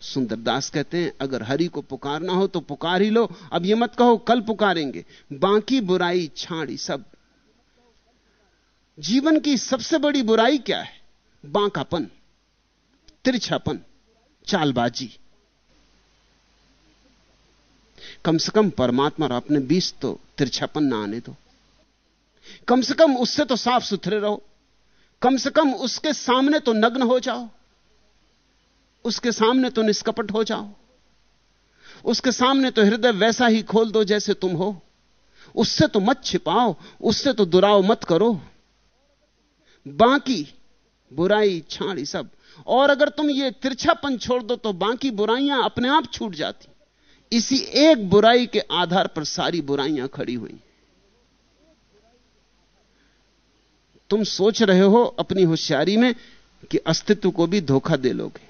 सुंदरदास कहते हैं, अगर हरि को पुकारना हो तो पुकार ही लो। अब यह मत कहो, कल पुकारेंगे। बाकी बुराई, छाड़ी सब। जीवन की सबसे बड़ी बुराई क्या है? बांकापन, तिरछापन, चालबाजी। कम से कम परमात्मा और अपने बीच तो तिरछापन ना आने दो। कम से कम उससे तो साफ़ सुथरे रहो। कम से कम उसके सामने तो नग्न हो जाओ। उसके सामने तो निष्कपट हो जाओ। उसके सामने तो हृदय वैसा ही खोल दो जैसे तुम हो। उससे तो मत छिपाओ, उससे तो दुराव मत करो। बाकी बुराई छाड़ी सब। और अगर तुम ये तिरछापन छोड़ दो तो बाकी बुराइयाँ अपने आप छूट जाती। इसी एक बुराई के आधार पर सारी बुराइयाँ खड़ी हुई। तुम सोच रहे हो अपनी होशियारी में कि अस्तित्व को भी धोखा दे लोगे।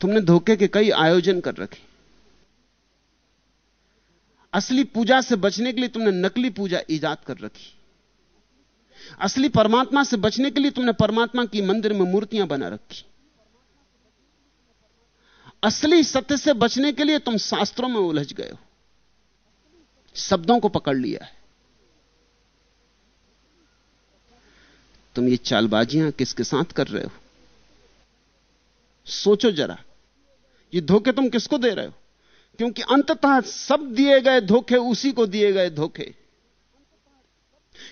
तुमने धोखे के कई आयोजन कर रखे। असली पूजा से बचने के लिए तुमने नकली पूजा ईजाद कर रखी। असली परमात्मा से बचने के लिए तुमने परमात्मा की मंदिर में मूर्तियाँ बना रखी। असली सत्य से बचने के लिए तुम शास्त्रों में उलझ गए हो। शब्दों को पकड़ लिया है। तुम ये चालबाजियाँ किसके साथ कर रहे हो? सोचो जरा, ये धोखे तुम किसको दे रहे हो? क्योंकि अंततः सब दिए गए धोखे उसी को दिए गए धोखे।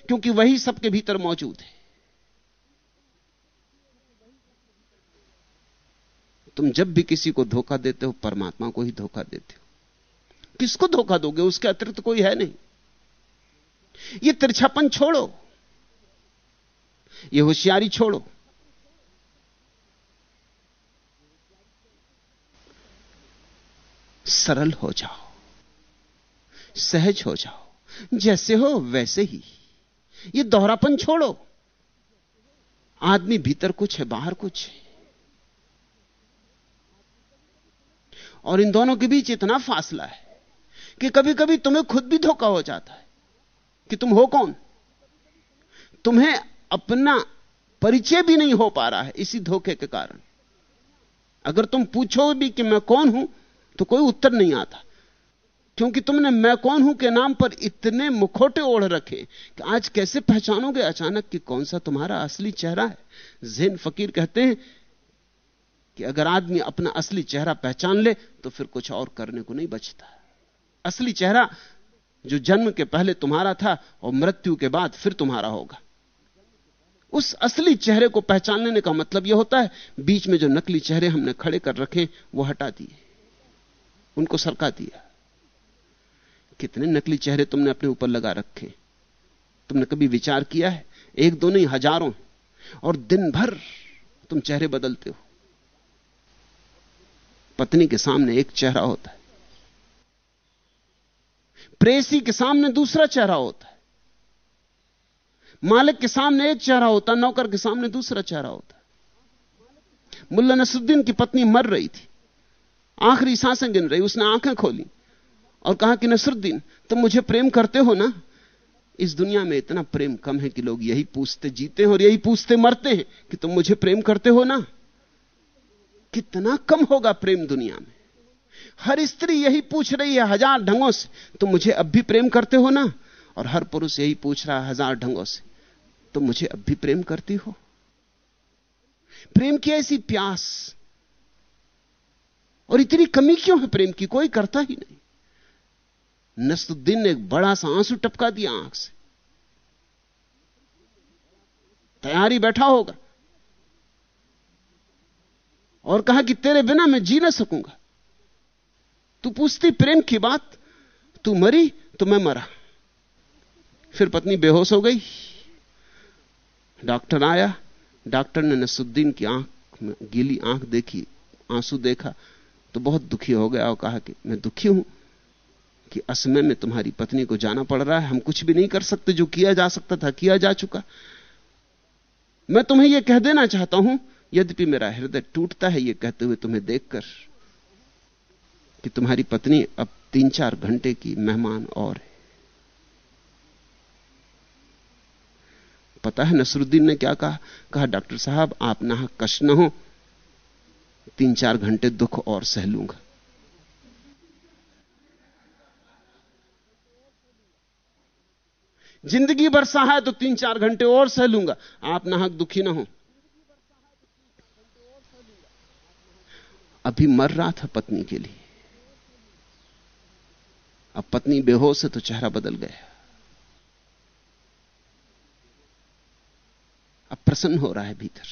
क्योंकि वही सबके भीतर मौजूद है। तुम जब भी किसी को धोखा देते हो, परमात्मा को ही धोखा देते हो। किसको धोखा दोगे? उसके अतिरिक्त कोई है नहीं। ये तिरछापन छोड़ो। ये होशियारी छोड़ो। सरल हो जाओ। सहज हो जाओ। जैसे हो, वैसे ही। ये दोहरापन छोड़ो। आदमी भीतर कुछ है, बाहर कुछ है। और इन दोनों के बीच इतना फासला है कि कभी कभी तुम्हें खुद भी धोखा हो जाता है कि तुम हो कौन? तुम्हें अपना परिचय भी नहीं हो पा रहा है इसी धोखे के कारण। अगर तुम पूछो भी कि मैं कौन हूँ तो कोई उत्तर नहीं आता। क्योंकि तुमने मैं कौन हूँ के नाम पर इतने मुखोटे ओढ़ रखे कि आज कैसे पहचानोगे अचानक कि कौन सा तुम्हारा असली चेहरा है? जैन फकीर कहते हैं कि अगर आदमी अपना असली चेहरा पहचान ले तो फिर कुछ और करने को नहीं बचता। असली चेहरा जो जन्म के पहले तुम्हारा था और मृत्यु के बाद फिर तुम्हारा होगा। उस असली चेहरे को पहचान लेने का मतलब यह होता है, बीच में जो नकली चेहरे हमने खड़े कर रखे, वो हटा दिए। उनको सरका दिया। कितने नकली चेहरे तुमने अपने ऊपर लगा रखे। तुमने कभी विचार किया है? एक दो नहीं, हज़ारों। और दिन भर तुम चेहरे बदलते हो। पत्नी के सामने एक चेहरा होता है। प्रेसी के सामने दूसरा चेहरा होता है। मालिक के सामने एक चेहरा होता नौकर के सामने दूसरा चेहरा होता मुल्ला नसरुद्दीन की पत्नी मर रही थी। आखिरी साँसें गिन रही, उसने आँखें खोली और कहा कि, नसरुद्दीन, तुम तो मुझे प्रेम करते हो ना? इस दुनिया में इतना प्रेम कम है कि लोग यही पूछते जीते हैं और यही पूछते मरते हैं कि तुम मुझे प्रेम करते हो ना? कितना कम होगा प्रेम दुनिया में? हर स्त्री यही पूछ रही है हज़ार ढंगों से। तो मुझे अब भी प्रेम करते हो ना? और हर पुरुष यही पूछ रहा है हज़ार ढंगों से। तो मुझे अब भी प्रेम करती हो? प्रेम की ऐसी प्यास। और इतनी कमी क्यों है प्रेम की? कोई करता ही नहीं। नसरुद्दीन ने एक बड़ा सा आँसू टपका दिया आँख से। तैयारी बैठा होगा। और कहा कि तेरे बिना मैं जी ना सकूँगा। तू पूछती, प्रेम की बात, तू मरी तो मैं मरा। फिर पत्नी बेहोश हो गई। डॉक्टर आया, डॉक्टर ने नसुद्दीन की आँख में, गीली आँख देखी, आँसू देखा तो बहुत दुखी हो गया और कहा कि मैं दुखी हूँ कि असमय में तुम्हारी पत्नी को जाना पड़ रहा है। हम कुछ भी नहीं कर सकते, जो किया जा सकता था, किया जा चुका। मैं तुम्हें यह कह देना चाहता हूँ यद्यपि मेरा हृदय टूटता है यह कहते हुए तुम्हें देखकर कि तुम्हारी पत्नी अब तीन चार घंटे की मेहमान और है। पता है नसरुद्दीन ने क्या कहा? कहा, डॉक्टर साहब, आप ना कष्ट न हो तीन चार घंटे दुख और सह लूँगा। ज़िंदगी भर सहा है तो तीन चार घंटे और सह लूँगा। आप नाहक दुखी ना हो। अभी मर रहा था पत्नी के लिए। अब पत्नी बेहोश है तो चेहरा बदल गया। अब प्रसन्न हो रहा है भीतर।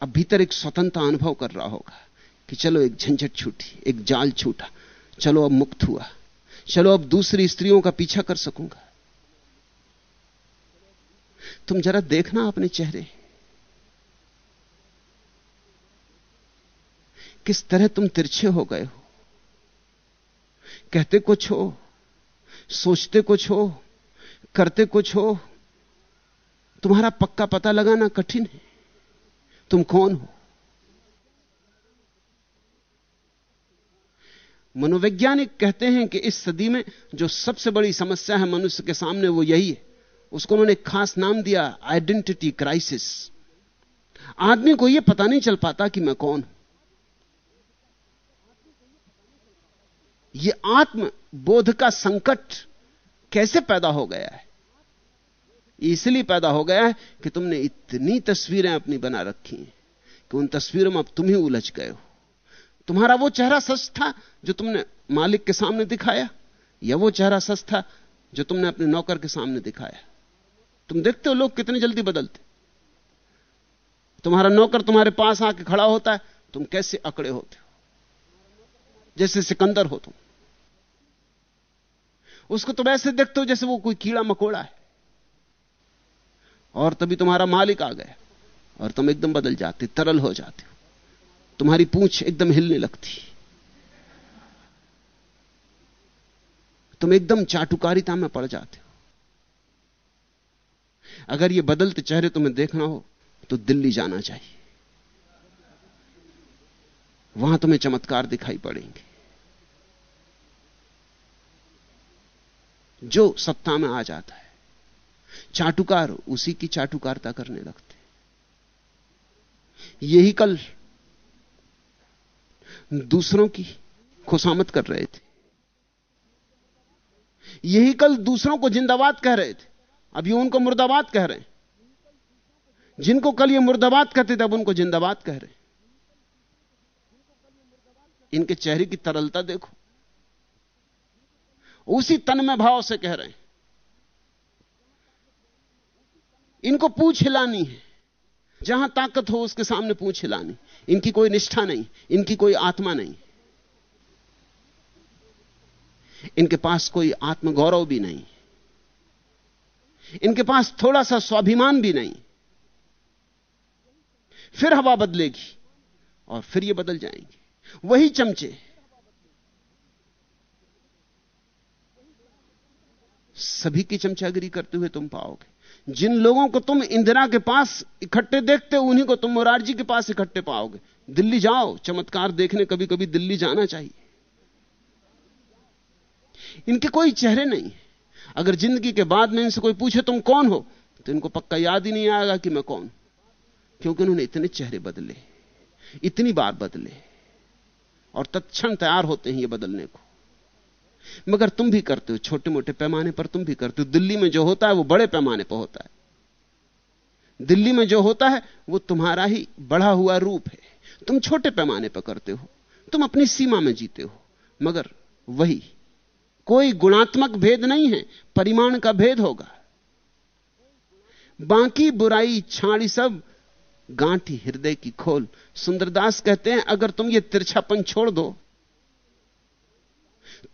अब भीतर एक स्वतंत्रता अनुभव कर रहा होगा कि चलो एक झंझट छूटी, एक जाल छूटा। चलो अब मुक्त हुआ। चलो अब दूसरी स्त्रियों का पीछा कर सकूँगा। तुम जरा देखना अपने चेहरे। किस तरह तुम तिरछे हो गए हो? कहते कुछ हो, सोचते कुछ हो, करते कुछ हो। तुम्हारा पक्का पता लगाना कठिन है। तुम कौन हो? मनोवैज्ञानिक कहते हैं कि इस सदी में जो सबसे बड़ी समस्या है मनुष्य के सामने, वो यही है। उसको उन्होंने खास नाम दिया आइडेंटिटी क्राइसिस आदमी को यह पता नहीं चल पाता कि मैं कौन हूँ। यह आत्म बोध का संकट कैसे पैदा हो गया है? इसलिए पैदा हो गया है कि तुमने इतनी तस्वीरें अपनी बना रखी हैं कि उन तस्वीरों में अब तुम ही उलझ गए हो। तुम्हारा वो चेहरा सच था जो तुमने मालिक के सामने दिखाया? या वो चेहरा सच था जो तुमने अपने नौकर के सामने दिखाया? तुम देखते हो लोग कितनी जल्दी बदलते तुम्हारा नौकर तुम्हारे पास आके खड़ा होता है, तुम कैसे अकड़े होते हो? जैसे सिकंदर हो तुम। उसको तुम ऐसे देखते हो जैसे वो कोई कीड़ा मकोड़ा है। और तभी तुम्हारा मालिक आ गया और तुम एकदम बदल जाते, तरल हो जाते हो। तुम्हारी पूंछ एकदम हिलने लगती। तुम एकदम चाटुकारिता में पड़ जाते हो। अगर ये बदलते चेहरे तुम्हें देखना हो तो दिल्ली जाना चाहिए। वहाँ तुम्हें चमत्कार दिखाई पड़ेंगे। जो सत्ता में आ जाता है, चाटुकार उसी की चाटुकारता करने लगते यही कल दूसरों की खुशामत कर रहे थे। यही कल दूसरों को जिंदाबाद कह रहे थे। अब ये उनको मुर्दाबाद कह रहे हैं। जिनको कल ये मुर्दाबाद कहते थे, अब उनको जिंदाबाद कह रहे हैं। इनके चेहरे की तरलता देखो। उसी तन में भाव से कह रहे हैं। इनको पूछ हिलानी है। जहाँ ताकत हो उसके सामने पूछ हिलानी। इनकी कोई निष्ठा नहीं, इनकी कोई आत्मा नहीं। इनके पास कोई आत्मगौरव भी नहीं। इनके पास थोड़ा सा स्वाभिमान भी नहीं। फिर हवा बदलेगी और फिर ये बदल जाएँगे। वही चमचे। सभी की चमचागिरी करते हुए तुम पाओगे। जिन लोगों को तुम इंदिरा के पास इकट्ठे देखते हो, उन्हीं को तुम मोरारजी के पास इकट्ठे पाओगे। दिल्ली जाओ, चमत्कार देखने कभी कभी दिल्ली जाना चाहिए। इनके कोई चेहरे नहीं अगर ज़िंदगी के बाद में इनसे कोई पूछे तुम कौन हो तो इनको पक्का याद ही नहीं आएगा कि मैं कौन। क्योंकि उन्होंने इतने चेहरे बदले, इतनी बार बदले, और तत्क्षण तैयार होते हैं ये बदलने को। मगर तुम भी करते हो छोटे मोटे पैमाने पर तुम भी करते हो। दिल्ली में जो होता है, वो बड़े पैमाने पर होता है। दिल्ली में जो होता है, वो तुम्हारा ही बढ़ा हुआ रूप है। तुम छोटे पैमाने पर करते हो। तुम अपनी सीमा में जीते हो। मगर वही, कोई गुणात्मक भेद नहीं है, परिमाण का भेद होगा। बाकी बुराई, छाड़ी सब गांठी हृदय की खोल। सुंदरदास कहते हैं, अगर तुम ये तिरछापन छोड़ दो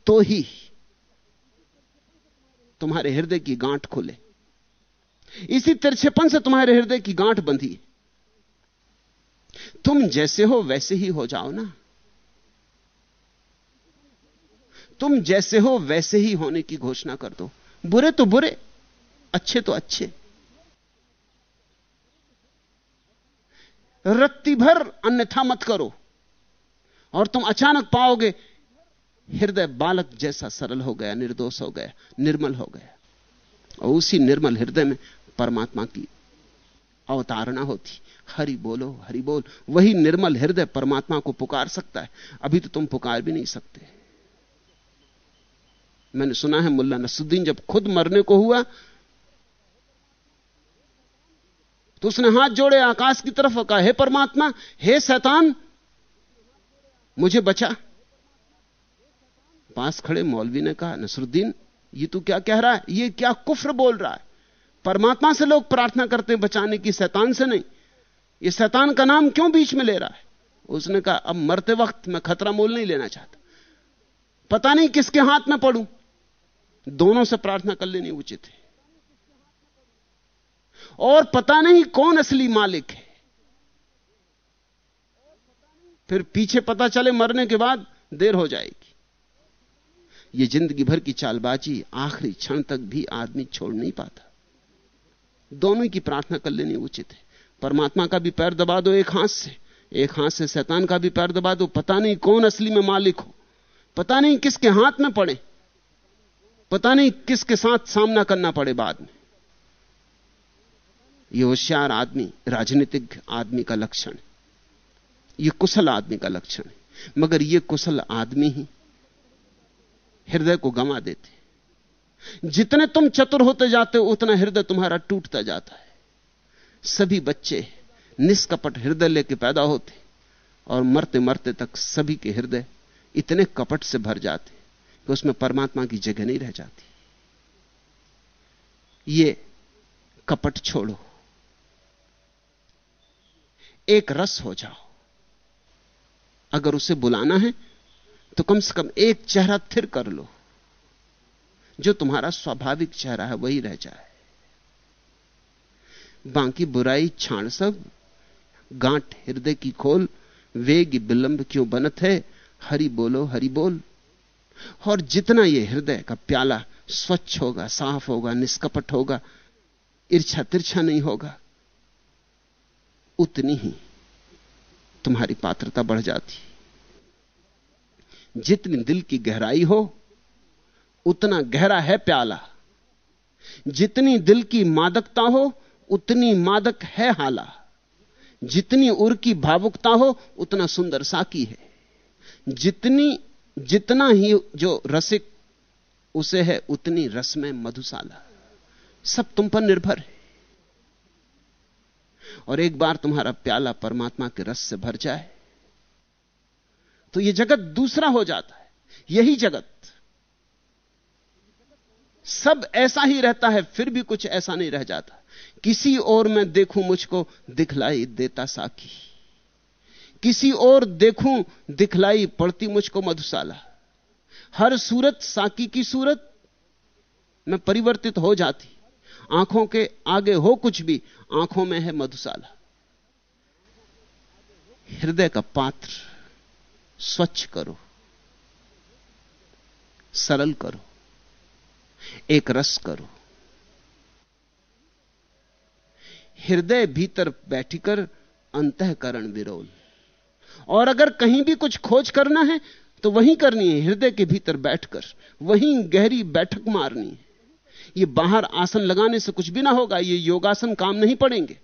तो ही तुम्हारे हृदय की गांठ खुले। इसी तिरछेपन से तुम्हारे हृदय की गांठ बंधी। तुम जैसे हो वैसे ही हो जाओ ना। तुम जैसे हो वैसे ही होने की घोषणा कर दो। बुरे तो बुरे, अच्छे तो अच्छे। रत्ती भर अन्यथा मत करो। और तुम अचानक पाओगे हृदय बालक जैसा सरल हो गया, निर्दोष हो गया, निर्मल हो गया। और उसी निर्मल हृदय में परमात्मा की अवतारणा होती। हरि बोलो, हरि बोल, वही निर्मल हृदय परमात्मा को पुकार सकता है। अभी तो तुम पुकार भी नहीं सकते। मैंने सुना है मुल्ला नसुद्दीन जब खुद मरने को हुआ तो उसने हाथ जोड़े आकाश की तरफ़ कहा, हे परमात्मा, हे शैतान, मुझे बचा। पास खड़े मौलवी ने कहा, नसरुद्दीन, ये तू क्या कह रहा है? ये क्या कुफ्र बोल रहा है? परमात्मा से लोग प्रार्थना करते हैं, बचाने की, शैतान से नहीं। ये शैतान का नाम क्यों बीच में ले रहा है? उसने कहा, अब मरते वक्त मैं खतरा मोल नहीं लेना चाहता। पता नहीं किसके हाथ में पड़ू। दोनों से प्रार्थना कर लेनी उचित है। और पता नहीं कौन असली मालिक है। फिर पीछे पता चले मरने के बाद देर हो जाएगी। यह ज़िंदगी भर की चालबाजी आखिरी क्षण तक भी आदमी छोड़ नहीं पाता। दोनों की प्रार्थना कर लेनी उचित है। परमात्मा का भी पैर दबा दो एक हाथ से, एक हाथ से शैतान का भी पैर दबा दो। पता नहीं कौन असली में मालिक हो, पता नहीं किसके हाथ में पड़े, पता नहीं किसके साथ सामना करना पड़े बाद में। यह होशियार आदमी राजनीतिक आदमी का लक्षण यह कुशल आदमी का लक्षण है। मगर यह कुशल आदमी ही हृदय को गंवा देते जितने तुम चतुर होते जाते हो, उतना हृदय तुम्हारा टूटता जाता है। सभी बच्चे निष्कपट हृदय लेके पैदा होते और मरते मरते तक सभी के हृदय इतने कपट से भर जाते कि उसमें परमात्मा की जगह नहीं रह जाती। ये कपट छोड़ो। एक रस हो जाओ। अगर उसे बुलाना है तो कम से कम एक चेहरा थिर कर लो। जो तुम्हारा स्वाभाविक चेहरा है, वही रह जाए। बाकी बुराई छाण सब, गांठ हृदय की खोल, वेग विलंब क्यों बनत है, हरि बोलो, हरि बोल। और जितना यह हृदय का प्याला स्वच्छ होगा, साफ़ होगा, निष्कपट होगा ईर्छा तिरछा नहीं होगा, उतनी ही तुम्हारी पात्रता बढ़ जाती। जितनी दिल की गहराई हो, उतना गहरा है प्याला। जितनी दिल की मादकता हो, उतनी मादक है हाला। जितनी उर की भावुकता हो, उतना सुंदर साकी है। जितनी, जितना ही जो रसिक, उसे है, उतनी रस में मधुशाला। सब तुम पर निर्भर है। और एक बार तुम्हारा प्याला परमात्मा के रस से भर जाए तो यह जगत दूसरा हो जाता है। यही जगत। सब ऐसा ही रहता है, फिर भी कुछ ऐसा नहीं रह जाता। किसी और मैं देखूँ मुझको दिखलाई देता साकी किसी और देखूँ दिखलाई पड़ती मुझको मधुशाला। हर सूरत साकी की सूरत, में परिवर्तित हो जाती। आँखों के आगे हो कुछ भी, आँखों में है मधुशाला। हृदय का पात्र। स्वच्छ करो, सरल करो, एक रस करो। हृदय भीतर बैठकर अंतकरण विरोल। और अगर कहीं भी कुछ खोज करना है तो वहीं करनी है, हृदय के भीतर बैठकर, वहीं गहरी बैठक मारनी है। ये बाहर आसन लगाने से कुछ भी ना होगा, ये योगासन काम नहीं पड़ेंगे।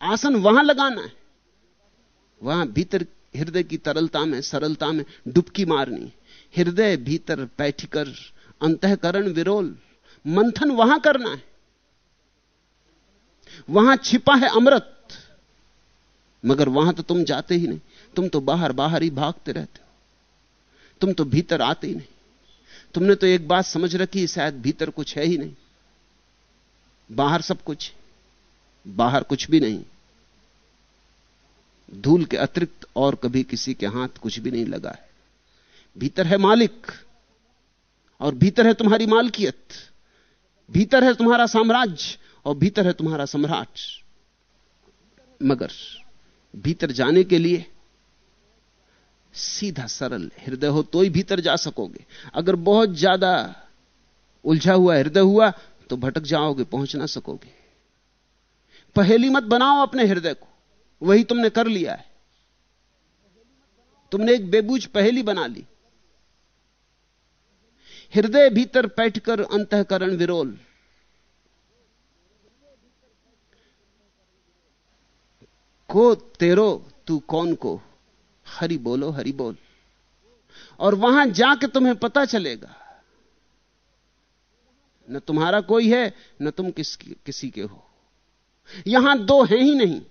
आसन वहाँ लगाना है, वहाँ भीतर हृदय की तरलता में, सरलता में डुबकी मारनी, हृदय भीतर बैठकर अंतकरण विरोल, मंथन वहाँ करना है। वहाँ छिपा है अमृत, मगर वहाँ तो तुम जाते ही नहीं, तुम तो बाहर बाहर ही भागते रहते हो, तुम तो भीतर आते ही नहीं। तुमने तो एक बात समझ रखी शायद भीतर कुछ है ही नहीं, बाहर सब कुछ बाहर कुछ भी नहीं। धूल के अतिरिक्त और कभी किसी के हाथ कुछ भी नहीं लगा है। भीतर है मालिक, और भीतर है तुम्हारी मालकियत, भीतर है तुम्हारा साम्राज्य, और भीतर है तुम्हारा सम्राट। मगर भीतर जाने के लिए सीधा सरल हृदय हो तो ही भीतर जा सकोगे। अगर बहुत ज़्यादा उलझा हुआ हृदय हुआ तो भटक जाओगे, पहुँच ना सकोगे। पहेली मत बनाओ अपने हृदय को। वही तुमने कर लिया है। तुमने एक बेबूज पहेली बना ली। हृदय भीतर बैठकर अंतकरण विरोल। को तेरो, तू कौन को? हरि बोलो, हरि बोल। और वहाँ जाके तुम्हें पता चलेगा। न तुम्हारा कोई है, न तुम किस, किसी के हो। यहाँ दो हैं ही नहीं।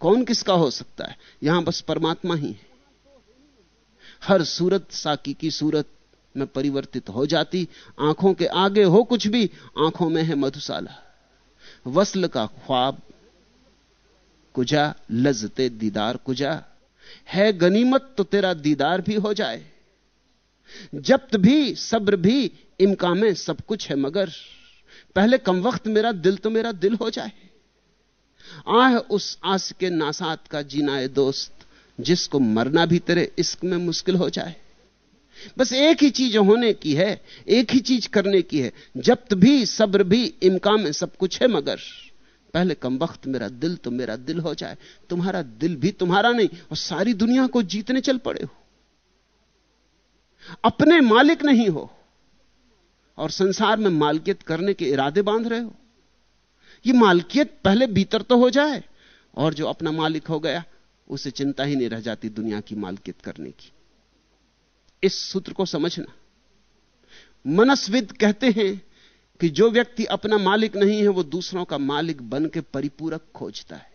कौन किसका हो सकता है? यहाँ बस परमात्मा ही है। हर सूरत साकी की सूरत में परिवर्तित हो जाती, आँखों के आगे हो कुछ भी, आँखों में है मधुशाला। वसल का ख्वाब कुजा लजते दीदार कुजा। है गनीमत तो तेरा दीदार भी हो जाए। जब्त भी, सब्र भी इमका में सब कुछ है मगर। पहले कम वक्त मेरा दिल तो मेरा दिल हो जाए। आह उस आस के नासात का जीना है दोस्त, जिसको मरना भी तेरे इश्क में मुश्किल हो जाए। बस एक ही चीज़ होने की है, एक ही चीज़ करने की है। जब्त भी, सब्र भी इमका में सब कुछ है मगर, पहले कम वक्त मेरा दिल तो मेरा दिल हो जाए। तुम्हारा दिल भी तुम्हारा नहीं, और सारी दुनिया को जीतने चल पड़े हो। अपने मालिक नहीं हो, और संसार में मालकियत करने के इरादे बाँध रहे हो। ये मालकियत पहले भीतर तो हो जाए, और जो अपना मालिक हो गया, उसे चिंता ही नहीं रह जाती दुनिया की मालकियत करने की। इस सूत्र को समझना। मनस्विद कहते हैं कि जो व्यक्ति अपना मालिक नहीं है, वो दूसरों का मालिक बन के परिपूरक खोजता है।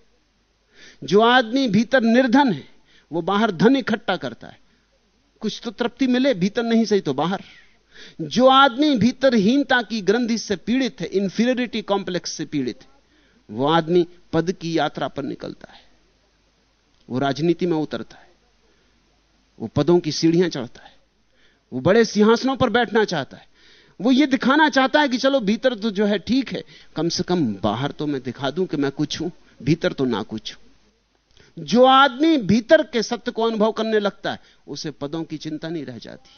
जो आदमी भीतर निर्धन है, वो बाहर धन इकट्ठा करता है। कुछ तो तृप्ति मिले, भीतर नहीं, सही तो बाहर। जो आदमी भीतरहीनता की ग्रंथि से पीड़ित है इंफीरियरिटी कॉम्प्लेक्स से पीड़ित है, वो आदमी पद की यात्रा पर निकलता है। वो राजनीति में उतरता है। वो पदों की सीढ़ियाँ चढ़ता है। वो बड़े सिंहासनों पर बैठना चाहता है। वो ये दिखाना चाहता है कि चलो भीतर तो जो है ठीक है, कम से कम बाहर तो मैं दिखा दूँ कि मैं कुछ हूँ, भीतर तो ना कुछ हूँ। जो आदमी भीतर के सत्य को अनुभव करने लगता है, उसे पदों की चिंता नहीं रह जाती।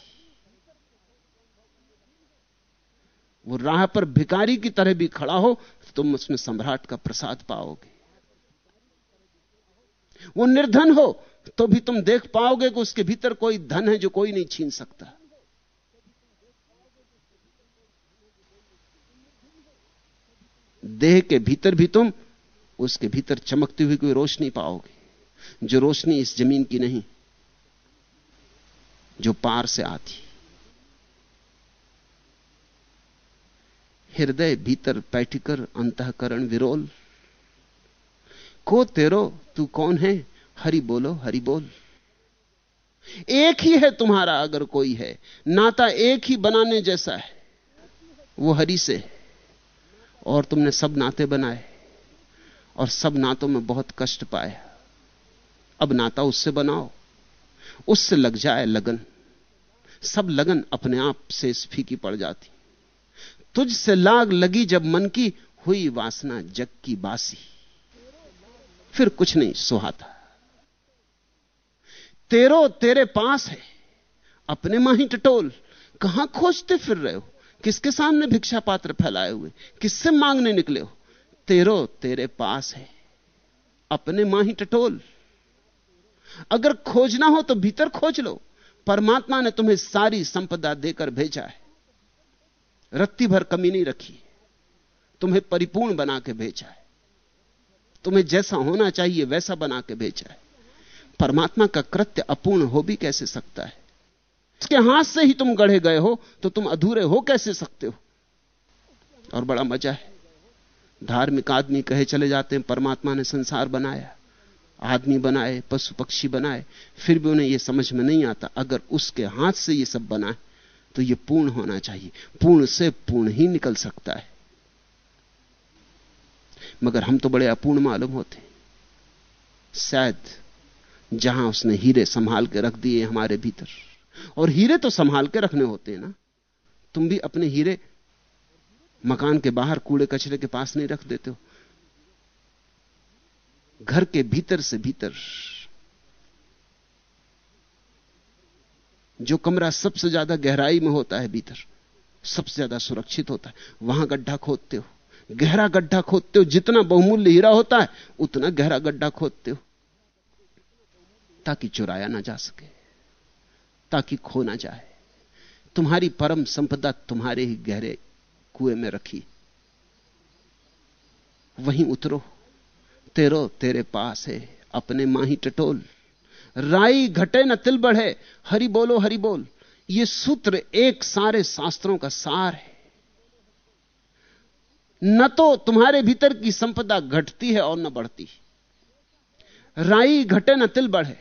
वो राह पर भिकारी की तरह भी खड़ा हो तो तुम उसमें सम्राट का प्रसाद पाओगे। वो निर्धन हो तो भी तुम देख पाओगे कि उसके भीतर कोई धन है जो कोई नहीं छीन सकता। देह के भीतर भी तुम उसके भीतर चमकती हुई कोई रोशनी पाओगे, जो रोशनी इस ज़मीन की नहीं, जो पार से आती हृदय भीतर पैठिकर अंतकरण विरोल। को तेरो, तू कौन है? हरि बोलो, हरि बोल। एक ही है तुम्हारा अगर कोई है। नाता एक ही बनाने जैसा है। वो हरि से और तुमने सब नाते बनाए। और सब नातों में बहुत कष्ट पाया अब नाता उससे बनाओ। उससे लग जाए लगन। सब लगन अपने आप से फीकी पड़ जाती। तुझसे लाग लगी जब मन की हुई वासना जग की बासी। फिर कुछ नहीं सुहाता तेरो तेरे पास है, अपने माही टटोल। कहाँ खोजते फिर रहे हो? किसके सामने भिक्षा पात्र फैलाए हुए? किससे मांगने निकले हो? तेरो तेरे पास है, अपने माही टटोल। अगर खोजना हो तो भीतर खोज लो। परमात्मा ने तुम्हें सारी संपदा देकर भेजा है। रत्ती भर कमी नहीं रखी। तुम्हें परिपूर्ण बना के भेजा है। तुम्हें जैसा होना चाहिए वैसा बना के भेजा है। परमात्मा का कृत्य अपूर्ण हो भी कैसे सकता है? उसके हाथ से ही तुम गढ़े गए हो तो तुम अधूरे हो कैसे सकते हो? और बड़ा मज़ा है। धार्मिक आदमी कहे चले जाते हैं, परमात्मा ने संसार बनाया, आदमी बनाए, पशु पक्षी बनाए, फिर भी उन्हें यह समझ में नहीं आता, अगर उसके हाथ से यह सब बना है तो यह पूर्ण होना चाहिए। पूर्ण से पूर्ण ही निकल सकता है। मगर हम तो बड़े अपूर्ण मालूम होते शायद जहाँ उसने हीरे संभाल के रख दिए हमारे भीतर, और हीरे तो संभाल के रखने होते हैं ना, तुम भी अपने हीरे मकान के बाहर कूड़े कचरे के पास नहीं रख देते हो। घर के भीतर से भीतर जो कमरा सबसे ज़्यादा गहराई में होता है भीतर, सबसे ज़्यादा सुरक्षित होता है। वहाँ गड्ढा खोदते हो, गहरा गड्ढा खोदते हो, जितना बहुमूल्य हीरा होता है, उतना गहरा गड्ढा खोदते हो, ताकि चुराया ना जा सके, ताकि खो ना जाए। तुम्हारी परम संपदा तुम्हारे ही गहरे कुएँ में रखी। वहीं उतरो, तेरो तेरे पास है, अपने माही टटोल। राई घटे न तिल बढ़े। हरि बोलो, हरि बोल। ये सूत्र एक सारे शास्त्रों का सार है। न तो तुम्हारे भीतर की संपदा घटती है और न बढ़ती। राई घटे न तिल बढ़े।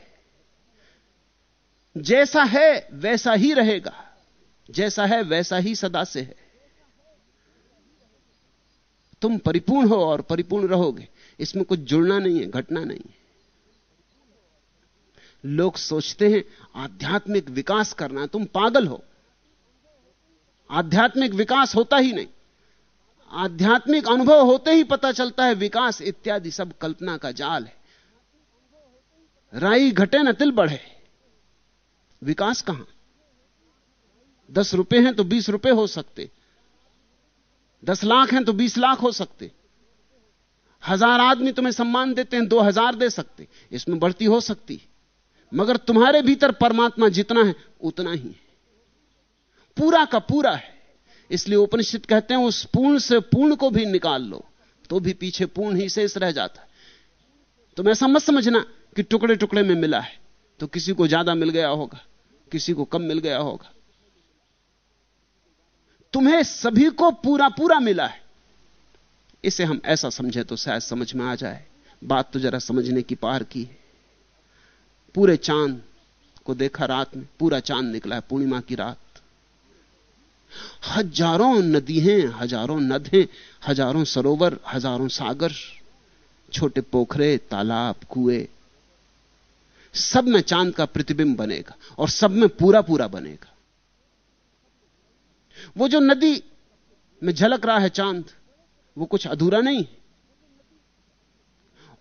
जैसा है वैसा ही रहेगा। जैसा है वैसा ही सदा से है। तुम परिपूर्ण हो और परिपूर्ण रहोगे। इसमें कुछ जुड़ना नहीं है, घटना नहीं है। लोग सोचते हैं, आध्यात्मिक विकास करना तुम पागल हो। आध्यात्मिक विकास होता ही नहीं। आध्यात्मिक अनुभव होते ही पता चलता है, विकास इत्यादि सब कल्पना का जाल है। राई घटे न तिल बढ़े। विकास कहाँ? दस रुपए हैं तो बीस रुपए हो सकते। दस लाख हैं तो बीस लाख हो सकते। हज़ार आदमी तुम्हें सम्मान देते हैं, दो हज़ार दे सकते। इसमें बढ़ती हो सकती। मगर तुम्हारे भीतर परमात्मा जितना है, उतना ही है। पूरा का पूरा है। इसलिए उपनिषद कहते हैं, उस पूर्ण से पूर्ण को भी निकाल लो तो भी पीछे पूर्ण ही शेष रह जाता है। तुम ऐसा मत समझना कि टुकड़े टुकड़े में मिला है तो किसी को ज़्यादा मिल गया होगा, किसी को कम मिल गया होगा। तुम्हें सभी को पूरा पूरा मिला है। इसे हम ऐसा समझे तो शायद समझ में आ जाए। बात तो जरा समझने की पार की है। पूरे चाँद को देखा रात में, पूरा चाँद निकला है, पूर्णिमा की रात। हज़ारों नदी हैं, हज़ारों नद हैं, हज़ारों सरोवर, हज़ारों सागर, छोटे पोखरे, तालाब, कुएँ। सब में चाँद का प्रतिबिंब बनेगा और सब में पूरा पूरा बनेगा। वो जो नदी में झलक रहा है चाँद, वो कुछ अधूरा नहीं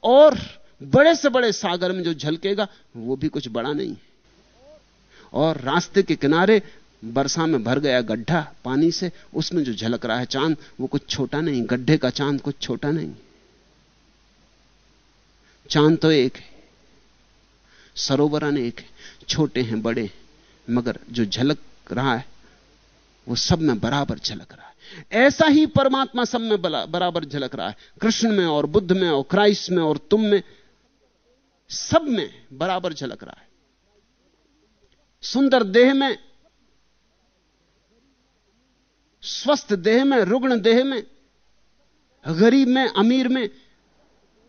और बड़े से बड़े सागर में जो झलकेगा, वो भी कुछ बड़ा नहीं। और रास्ते के किनारे बरसा में भर गया गड्ढा पानी से, उसमें जो झलक रहा है चाँद, वो कुछ छोटा नहीं। गड्ढे का चाँद कुछ छोटा नहीं। चाँद तो एक है। सरोवर अनेक है। छोटे हैं, बड़े हैं, मगर जो झलक रहा है, वो सब में बराबर झलक रहा है। ऐसा ही परमात्मा सब में बराबर झलक रहा है। कृष्ण में और बुद्ध में और क्राइस्ट में और तुम में सब में बराबर झलक रहा है। सुंदर देह में, स्वस्थ देह में, रुग्ण देह में, गरीब में, अमीर में,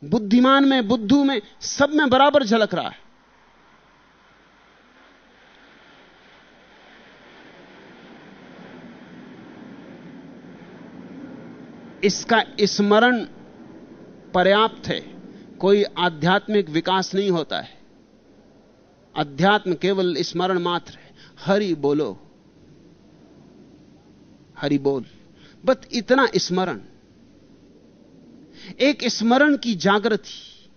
बुद्धिमान में, बुद्धू में, सब में बराबर झलक रहा है। इसका स्मरण पर्याप्त है। कोई आध्यात्मिक विकास नहीं होता है। अध्यात्म केवल स्मरण मात्र है। हरि बोलो। हरि बोल। बस इतना स्मरण। एक स्मरण की जागृति।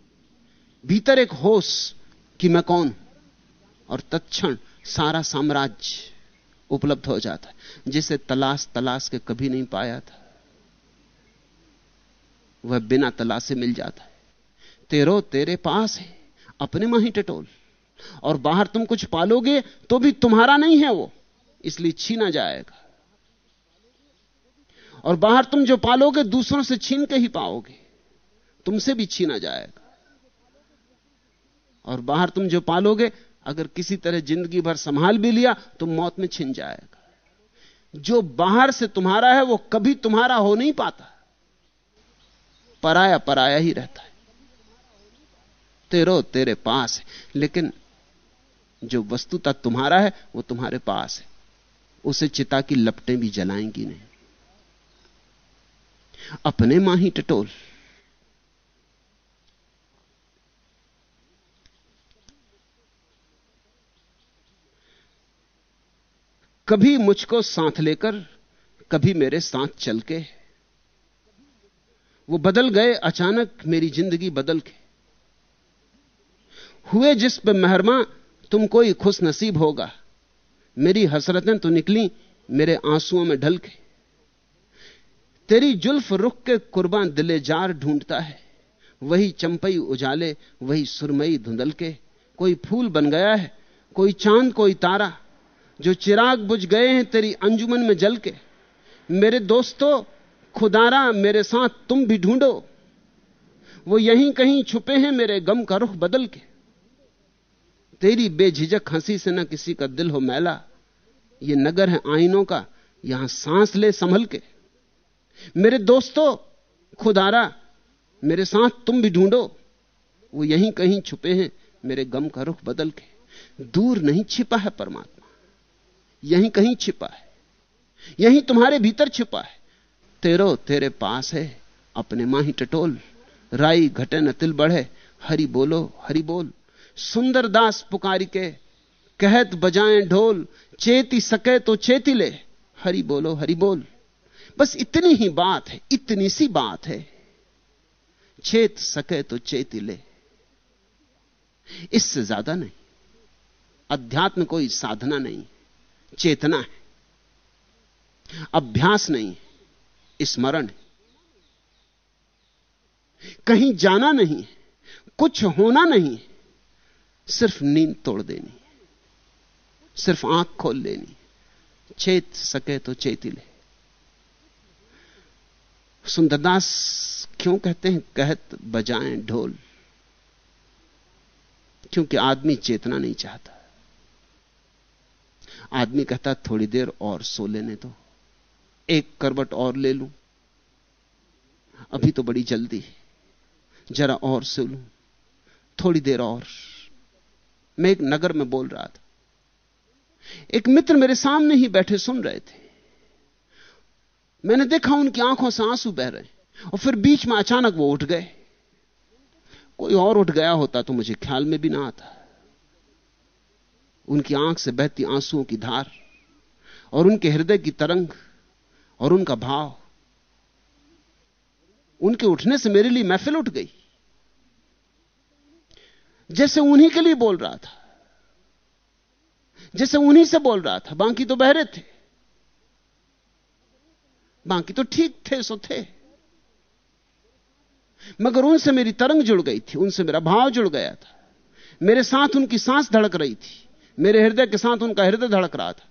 भीतर एक होश कि मैं कौन? और तत्क्षण सारा साम्राज्य उपलब्ध हो जाता है। जिसे तलाश तलाश के कभी नहीं पाया था। वह बिना तलाश से मिल जाता। है तेरो तेरे पास है, अपने में ही टटोल। और बाहर तुम कुछ पालोगे तो भी तुम्हारा नहीं है वो, इसलिए छीना जाएगा। और बाहर तुम जो पालोगे, दूसरों से छीन के ही पाओगे, तुमसे भी छीना जाएगा। और बाहर तुम जो पालोगे, अगर किसी तरह ज़िंदगी भर संभाल भी लिया तो मौत में छिन जाएगा। जो बाहर से तुम्हारा है, वो कभी तुम्हारा हो नहीं पाता। पराया पराया ही रहता है। तेरो तेरे पास है। लेकिन जो वस्तुता तुम्हारा है, वो तुम्हारे पास है। उसे चिता की लपटें भी जलाएँगी नहीं। अपने माही टटोल। कभी मुझको साथ लेकर, कभी मेरे साथ चल के। वो बदल गए, अचानक मेरी ज़िंदगी बदल के। हुए जिस पे मेहरमा तुम कोई खुश नसीब होगा। मेरी हसरतें तो निकली, मेरे आंसुओं में ढल के तेरी जुल्फ रुक के कुर्बान दिले जार ढूंढता है। वही चंपई उजाले, वही सुरमई धुंधल के कोई फूल बन गया है, कोई चाँद, कोई तारा। जो चिराग बुझ गए हैं तेरी अंजुमन में जल के मेरे दोस्तों, खुदारा मेरे साथ तुम भी ढूंढो। वो यहीं कहीं छुपे हैं मेरे गम का रुख बदल के तेरी बेझिझक हँसी से न किसी का दिल हो मैला। ये नगर है आईनों का, यहाँ सांस ले संभल के। मेरे दोस्तों, खुदारा, मेरे साथ तुम भी ढूंढो। वो यहीं कहीं छुपे हैं, मेरे गम का रुख बदल के। दूर नहीं छिपा है परमात्मा। यहीं कहीं छिपा है। यहीं तुम्हारे भीतर छिपा है। तेरो तेरे पास है, अपने माही टटोल। राई घटे न तिल बढ़े, हरि बोलो, हरि बोल। सुंदर दास पुकारी के कहत बजाएँ ढोल, चेती सके तो चेती ले। हरि बोलो, हरि बोल। बस इतनी ही बात है, इतनी सी बात है। चेत सके तो चेती ले। इससे ज़्यादा नहीं। अध्यात्म कोई साधना नहीं, चेतना है। अभ्यास नहीं, स्मरण कहीं जाना नहीं, कुछ होना नहीं सिर्फ़ नींद तोड़ देनी सिर्फ़ आँख खोल लेनी चेत सके तो चेती ले। सुंदरदास क्यों कहते हैं, कहत बजाएँ ढोल? क्योंकि आदमी चेतना नहीं चाहता। आदमी कहता, थोड़ी देर और सो लेने दो। एक करवट और ले लूँ। अभी तो बड़ी जल्दी जरा और सो लूँ। थोड़ी देर और। मैं एक नगर में बोल रहा था। एक मित्र मेरे सामने ही बैठे सुन रहे थे। मैंने देखा उनकी आँखों से आँसू बह रहे और फिर बीच में अचानक वो उठ गए। कोई और उठ गया होता तो मुझे ख्याल में भी ना आता। उनकी आँख से बहती आंसुओं की धार और उनके हृदय की तरंग और उनका भाव। उनके उठने से मेरे लिए महफिल उठ गई। जैसे उन्हीं के लिए बोल रहा था। जैसे उन्हीं से बोल रहा था। बाकी तो बहरे थे। बाकी तो ठीक थे, सो थे। मगर उनसे मेरी तरंग जुड़ गई थी। उनसे मेरा भाव जुड़ गया था। मेरे साथ उनकी सांस धड़क रही थी। मेरे हृदय के साथ उनका हृदय धड़क रहा था।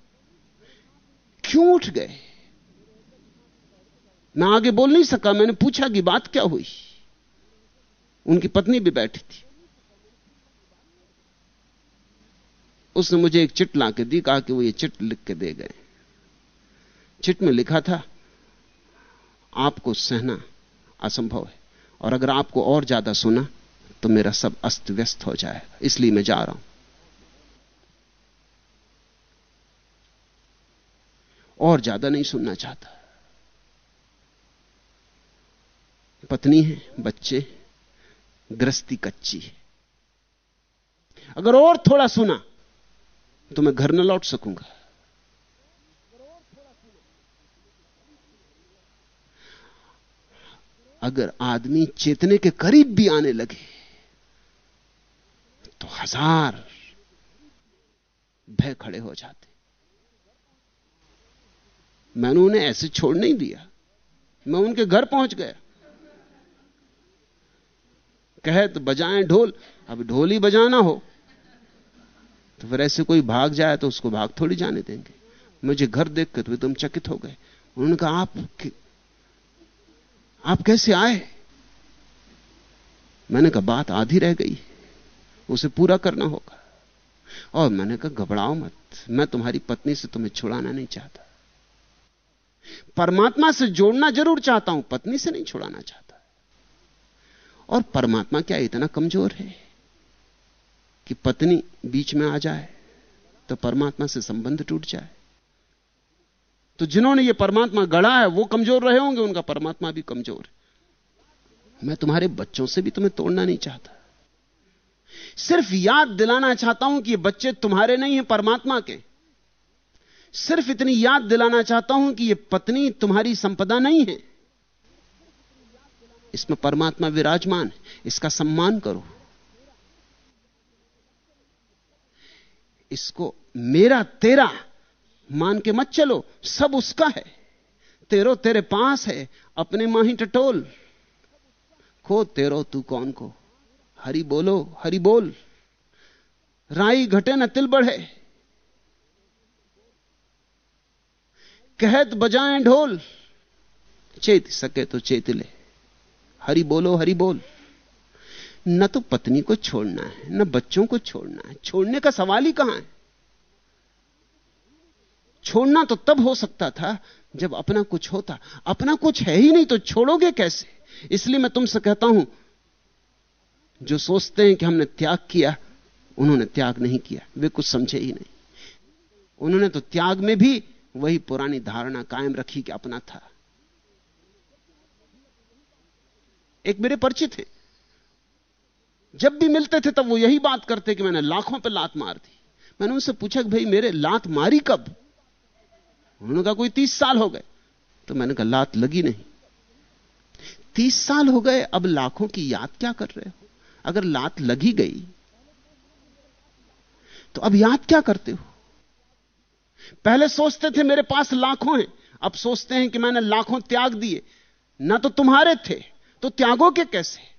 क्यों उठ गए? मैं आगे बोल नहीं सका। मैंने पूछा कि बात क्या हुई? उनकी पत्नी भी बैठी थी। उसने मुझे एक चिट ला के दी, कहा कि वो ये चिट लिख के दे गए। चिट में लिखा था, आपको सहना असंभव है, और अगर आपको और ज़्यादा सुना तो मेरा सब अस्त व्यस्त हो जाएगा, इसलिए मैं जा रहा हूँ। और ज़्यादा नहीं सुनना चाहता। पत्नी है, बच्चे गृहस्थी कच्ची है। अगर और थोड़ा सुना तो मैं घर न लौट सकूँगा। अगर आदमी चेतने के करीब भी आने लगे तो हज़ार भय खड़े हो जाते। मैंने उन्हें ऐसे छोड़ नहीं दिया। मैं उनके घर पहुँच गया। कहे तो बजाएँ ढोल, अब ढोल ही बजाना हो। तो फिर ऐसे कोई भाग जाए तो उसको भाग थोड़ी जाने देंगे। मुझे घर देख कर तो तुम चकित हो गए। उन्होंने कहा, आप आप कैसे आए? मैंने कहा, बात आधी रह गई उसे पूरा करना होगा। और मैंने कहा, घबराओ मत। मैं तुम्हारी पत्नी से तुम्हें छुड़ाना नहीं चाहता। परमात्मा से जोड़ना ज़रूर चाहता हूँ, पत्नी से नहीं छुड़ाना चाहता। और परमात्मा क्या इतना कमज़ोर है? कि पत्नी बीच में आ जाए तो परमात्मा से संबंध टूट जाए। तो जिन्होंने ये परमात्मा गढ़ा है, वो कमज़ोर रहे होंगे, उनका परमात्मा भी कमज़ोर है। मैं तुम्हारे बच्चों से भी तुम्हें तोड़ना नहीं चाहता। सिर्फ़ याद दिलाना चाहता हूँ कि ये बच्चे तुम्हारे नहीं हैं, परमात्मा के। सिर्फ़ इतनी याद दिलाना चाहता हूँ कि ये पत्नी तुम्हारी संपदा नहीं है। इसमें परमात्मा विराजमान है, इसका सम्मान करो। इसको मेरा तेरा मान के मत चलो, सब उसका है। तेरो तेरे पास है, अपने माही टटोल। खो तेरो, तू कौन को? हरि बोलो, हरि बोल। राई घटे न तिल बढ़े। कहत बजाएँ ढोल। चेत सके तो चेत ले। हरि बोलो, हरि बोल। न तो पत्नी को छोड़ना है, न बच्चों को छोड़ना है। छोड़ने का सवाल ही कहाँ है? छोड़ना तो तब हो सकता था जब अपना कुछ होता। अपना कुछ है ही नहीं तो छोड़ोगे कैसे? इसलिए मैं तुमसे कहता हूँ, जो सोचते हैं कि हमने त्याग किया, उन्होंने त्याग नहीं किया। वे कुछ समझे ही नहीं। उन्होंने तो त्याग में भी वही पुरानी धारणा कायम रखी कि अपना था। एक मेरे परिचित थे जब भी मिलते थे तब वो यही बात करते कि मैंने लाखों पे लात मार दी। मैंने उनसे पूछा कि भाई, मेरे लात मारी कब? उन्होंने कहा, कोई तीस साल हो गए। तो मैंने कहा, लात लगी नहीं। तीस साल हो गए, अब लाखों की याद क्या कर रहे हो? अगर लात लगी गई तो अब याद क्या करते हो? पहले सोचते थे, मेरे पास लाखों हैं। अब सोचते हैं कि मैंने लाखों त्याग दिए। ना तो तुम्हारे थे तो त्यागों के कैसे?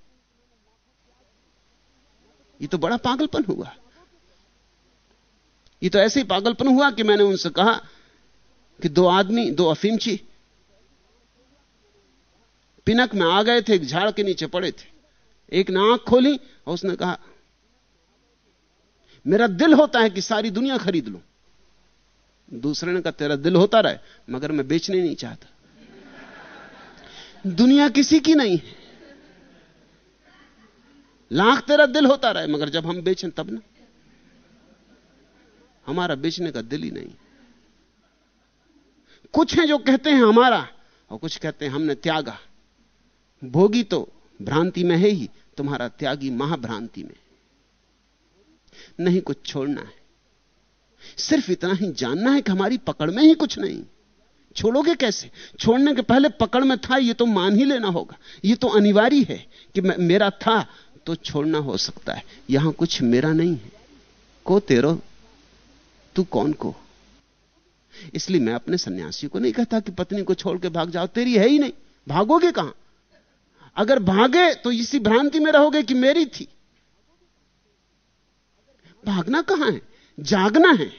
ये तो बड़ा पागलपन हुआ। ये तो ऐसे ही पागलपन हुआ कि मैंने उनसे कहा कि दो आदमी, दो अफीमची पिनक में आ गए थे, एक झाड़ के नीचे पड़े थे। एक ने आँख खोली और उसने कहा, मेरा दिल होता है कि सारी दुनिया खरीद लूँ। दूसरे ने कहा, तेरा दिल होता रहे, मगर मैं बेचने नहीं चाहता। दुनिया किसी की नहीं है। लाख तेरा दिल होता रहे, मगर जब हम बेचें तब ना। हमारा बेचने का दिल ही नहीं। कुछ हैं जो कहते हैं हमारा, और कुछ कहते हैं हमने त्यागा। भोगी तो भ्रांति में है ही, तुम्हारा त्यागी महाभ्रांति में। नहीं कुछ छोड़ना है। सिर्फ़ इतना ही जानना है कि हमारी पकड़ में ही कुछ नहीं। छोड़ोगे कैसे? छोड़ने के पहले पकड़ में था यह तो मान ही लेना होगा। यह तो अनिवार्य है कि मेरा था तो छोड़ना हो सकता है। यहाँ कुछ मेरा नहीं है। को तेरो? तू कौन को? इसलिए मैं अपने सन्यासी को नहीं कहता कि पत्नी को छोड़ के भाग जाओ। तेरी है ही नहीं। भागोगे कहाँ? अगर भागे तो इसी भ्रांति में रहोगे कि मेरी थी। भागना कहाँ है? जागना है।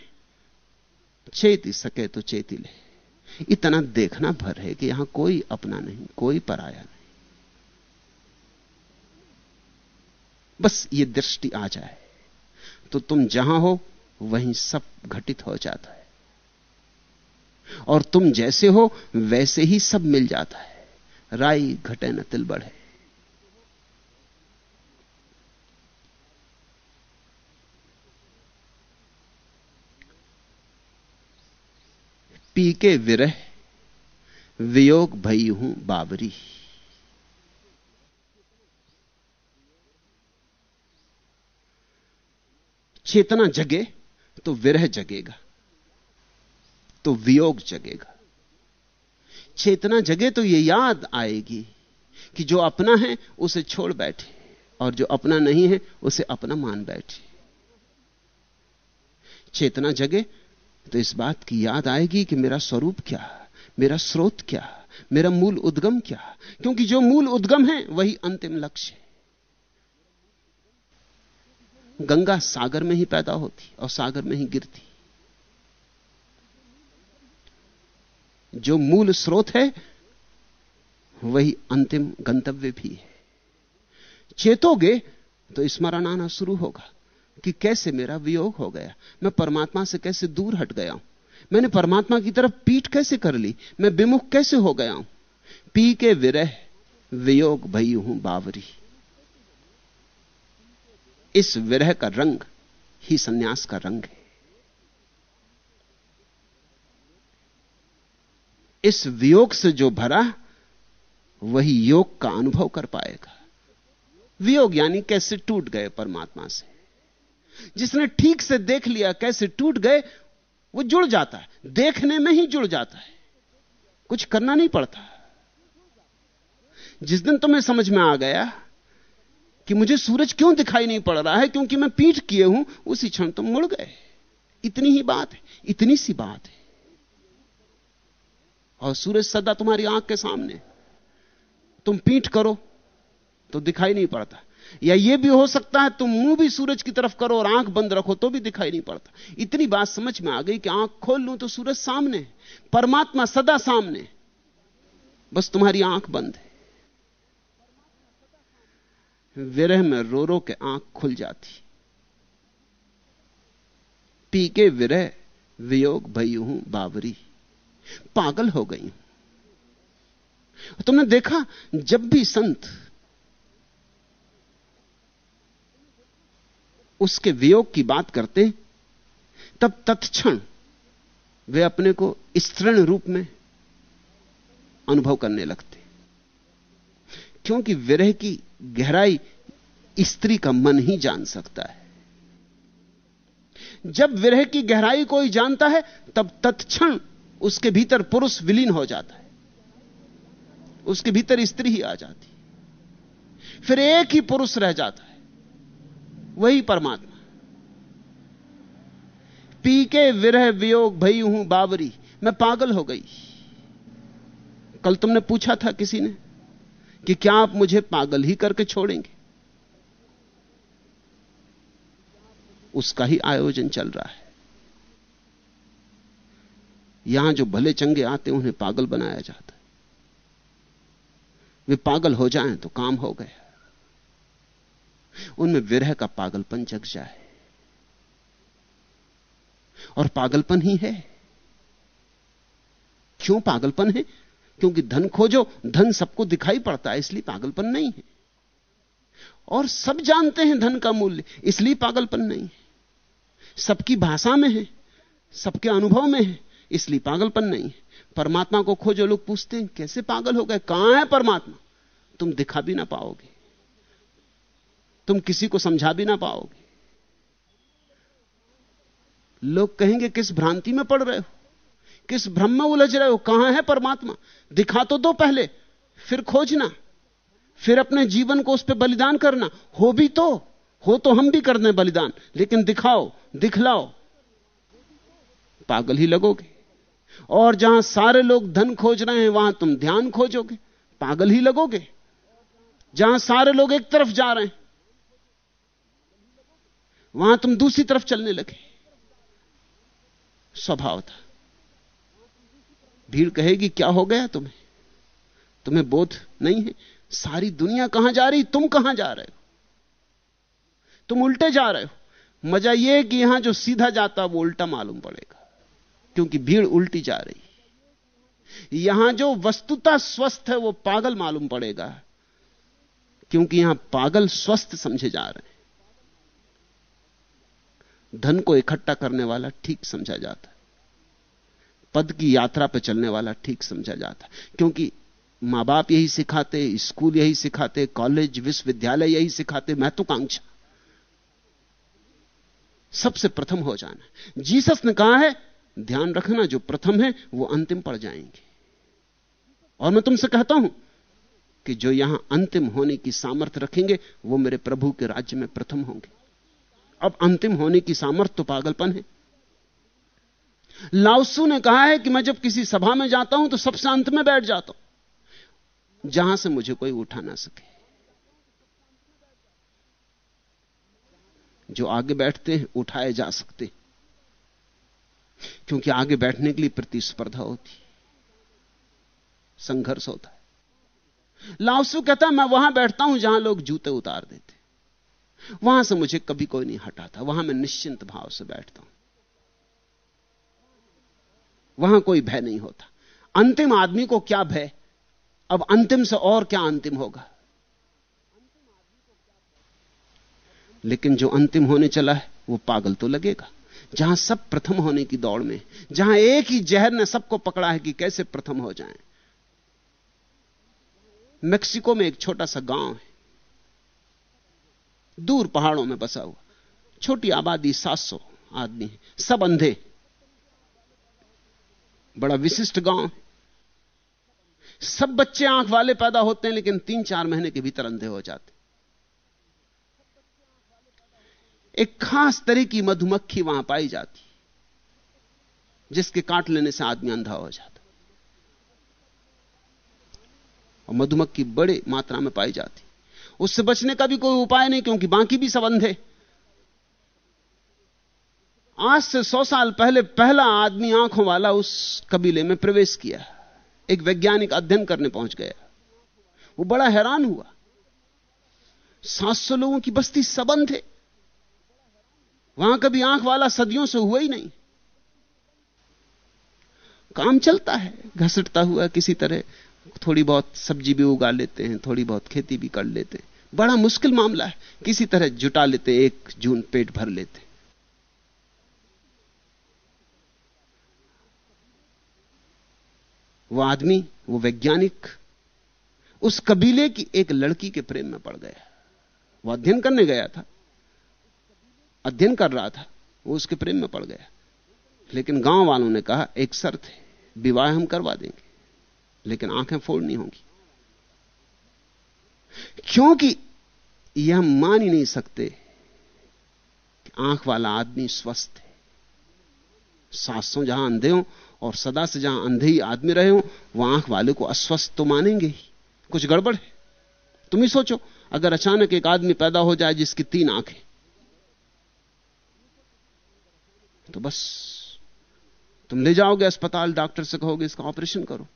चेती सके तो चेती ले। इतना देखना भर है कि यहाँ कोई अपना नहीं, कोई पराया नहीं। बस ये दृष्टि आ जाए। तो तुम जहाँ हो, वहीं सब घटित हो जाता है। और तुम जैसे हो, वैसे ही सब मिल जाता है। राई घटे न तिल बढ़े। पी के विरह, वियोग भई हूँ बाबरी। चेतना जगे तो विरह जगेगा तो वियोग जगेगा। चेतना जगे तो यह याद आएगी कि जो अपना है, उसे छोड़ बैठे, और जो अपना नहीं है, उसे अपना मान बैठे। चेतना जगे तो इस बात की याद आएगी कि मेरा स्वरूप क्या, मेरा स्रोत क्या, मेरा मूल उद्गम क्या, क्योंकि जो मूल उद्गम है, वही अंतिम लक्ष्य है। गंगा सागर में ही पैदा होती और सागर में ही गिरती। जो मूल स्रोत है, वही अंतिम गंतव्य भी है। चेतोगे तो स्मरण आना शुरू होगा कि कैसे मेरा वियोग हो गया। मैं परमात्मा से कैसे दूर हट गया हूँ? मैंने परमात्मा की तरफ़ पीठ कैसे कर ली? मैं विमुख कैसे हो गया हूँ? पी के विरह, वियोग भई हूँ बावरी। इस विरह का रंग ही सन्यास का रंग है। इस वियोग से जो भरा, वही योग का अनुभव कर पाएगा। वियोग यानी कैसे टूट गए परमात्मा से। जिसने ठीक से देख लिया, कैसे टूट गए, वो जुड़ जाता है। देखने में ही जुड़ जाता है। कुछ करना नहीं पड़ता। जिस दिन तुम्हें समझ में आ गया कि मुझे सूरज क्यों दिखाई नहीं पड़ रहा है? क्योंकि मैं पीठ किए हूँ, उसी क्षण तुम मुड़ गए। इतनी ही बात है, इतनी सी बात है। और सूरज सदा तुम्हारी आँख के सामने। तुम पीठ करो तो दिखाई नहीं पड़ता। या यह भी हो सकता है, तुम मुँह भी सूरज की तरफ़ करो और आँख बंद रखो तो भी दिखाई नहीं पड़ता। इतनी बात समझ में आ गई कि आँख खोल लूँ तो सूरज सामने, परमात्मा सदा सामने। बस तुम्हारी आँख बंद है। विरह में रो रो के आँख खुल जाती। पी के विरह, वियोग भई हूँ बावरी। पागल हो गई हूँ। तुमने देखा, जब भी संत उसके वियोग की बात करते, तब तत्क्षण वे अपने को स्तृण रूप में अनुभव करने लगते। क्योंकि विरह की गहराई स्त्री का मन ही जान सकता है। जब विरह की गहराई कोई जानता है, तब तत्क्षण उसके भीतर पुरुष विलीन हो जाता है। उसके भीतर स्त्री ही आ जाती फिर एक ही पुरुष रह जाता है। वही परमात्मा। पी के विरह वियोग भई हूँ बावरी मैं पागल हो गई। कल तुमने पूछा था किसी ने? कि क्या आप मुझे पागल ही करके छोड़ेंगे? उसका ही आयोजन चल रहा है। यहाँ जो भले चंगे आते उन्हें पागल बनाया जाता है। वे पागल हो जाएँ तो काम हो गया। उनमें विरह का पागलपन जग जाए। और पागलपन ही है। क्यों पागलपन है? क्योंकि धन खोजो, धन सबको दिखाई पड़ता है, इसलिए पागलपन नहीं है। और सब जानते हैं धन का मूल्य, इसलिए पागलपन नहीं है। सबकी भाषा में है, सबके अनुभव में है, इसलिए पागलपन नहीं है। परमात्मा को खोजो, लोग पूछते हैं, कैसे पागल हो गए? कहाँ है परमात्मा? तुम दिखा भी ना पाओगे। तुम किसी को समझा भी ना पाओगे। लोग कहेंगे, किस भ्रांति में पड़ रहे हो? किस भ्रम में उलझ रहे हो? कहाँ है परमात्मा? दिखा तो दो पहले, फिर खोजना, फिर अपने जीवन को उस पर बलिदान करना। हो भी तो हो तो हम भी कर दें बलिदान, लेकिन दिखाओ, दिखलाओ। पागल ही लगोगे। और जहाँ सारे लोग धन खोज रहे हैं, वहाँ तुम ध्यान खोजोगे। पागल ही लगोगे। जहाँ सारे लोग एक तरफ़ जा रहे हैं, वहाँ तुम दूसरी तरफ़ चलने लगे। स्वभाव था। भीड़ कहेगी, क्या हो गया तुम्हें? तुम्हें बोध नहीं है? सारी दुनिया कहाँ जा रही? तुम कहाँ जा रहे हो? तुम उल्टे जा रहे हो। मज़ा यह कि यहाँ जो सीधा जाता वो उल्टा मालूम पड़ेगा, क्योंकि भीड़ उल्टी जा रही यहाँ जो वस्तुता स्वस्थ है, वो पागल मालूम पड़ेगा, क्योंकि यहाँ पागल स्वस्थ समझे जा रहे हैं। धन को इकट्ठा करने वाला ठीक समझा जाता है। पद की यात्रा पर चलने वाला ठीक समझा जाता क्योंकि माँ बाप यही सिखाते, स्कूल यही सिखाते, कॉलेज, विश्वविद्यालय यही सिखाते, महत्वाकांक्षा। सबसे प्रथम हो जाना जीसस ने कहा है, ध्यान रखना, जो प्रथम है, वो अंतिम पड़ जाएँगे। और मैं तुमसे कहता हूँ कि जो यहाँ अंतिम होने की सामर्थ्य रखेंगे, वो मेरे प्रभु के राज्य में प्रथम होंगे। अब अंतिम होने की सामर्थ्य तो पागलपन है। लाउसू ने कहा है कि मैं जब किसी सभा में जाता हूँ तो सबसे अंत में बैठ जाता हूँ। जहाँ से मुझे कोई उठा ना सके। जो आगे बैठते हैं, उठाए जा सकते क्योंकि आगे बैठने के लिए प्रतिस्पर्धा होती संघर्ष होता है। लाउसू कहता मैं वहाँ बैठता हूँ जहाँ लोग जूते उतार देते वहाँ से मुझे कभी कोई नहीं हटाता। वहाँ मैं निश्चिंत भाव से बैठता हूँ। वहाँ कोई भय नहीं होता। अंतिम आदमी को क्या भय? अब अंतिम से और क्या अंतिम होगा? लेकिन जो अंतिम होने चला है, वो पागल तो लगेगा। जहाँ सब प्रथम होने की दौड़ में, जहाँ एक ही जहर ने सबको पकड़ा है कि कैसे प्रथम हो जाएँ। मेक्सिको में एक छोटा सा गाँव है। दूर पहाड़ों में बसा हुआ। छोटी आबादी 700 आदमी है। सब अंधे। बड़ा विशिष्ट गाँव सब बच्चे आँख वाले पैदा होते हैं, लेकिन तीन चार महीने के भीतर अंधे हो जाते एक खास तरह की मधुमक्खी वहाँ पाई जाती जिसके काट लेने से आदमी अंधा हो जाता और मधुमक्खी बड़े मात्रा में पाई जाती उससे बचने का भी कोई उपाय नहीं, क्योंकि बाकी भी सब अंधे। आज से सौ साल पहले पहला आदमी आँखों वाला उस कबीले में प्रवेश किया। एक वैज्ञानिक अध्ययन करने पहुँच गया। वो बड़ा हैरान हुआ। सात सौ लोगों की बस्ती सब अंधे वहाँ कभी आँख वाला सदियों से हुआ ही नहीं। काम चलता है। घसटता हुआ किसी तरह थोड़ी बहुत सब्ज़ी भी उगा लेते हैं, थोड़ी बहुत खेती भी कर लेते हैं। बड़ा मुश्किल मामला है। किसी तरह जुटा लेते एक जून पेट भर लेते वो आदमी, वो वैज्ञानिक, उस कबीले की एक लड़की के प्रेम में पड़ गया। वो अध्ययन करने गया था। अध्ययन कर रहा था। वो उसके प्रेम में पड़ गया। लेकिन गाँव वालों ने कहा, एक शर्त है, विवाह हम करवा देंगे। लेकिन आँखें फोड़नी होंगी। क्योंकि यह हम मान ही नहीं सकते कि आँख वाला आदमी स्वस्थ है। सासों जहाँ अंधे हो और सदा से जहाँ अंधे ही आदमी रहे हो वह आँख वाले को अस्वस्थ तो मानेंगे ही। कुछ गड़बड़ है? तुम ही सोचो, अगर अचानक एक आदमी पैदा हो जाए जिसकी तीन आँखें। तो बस, तुम ले जाओगे अस्पताल, डॉक्टर से कहोगे इसका ऑपरेशन करो।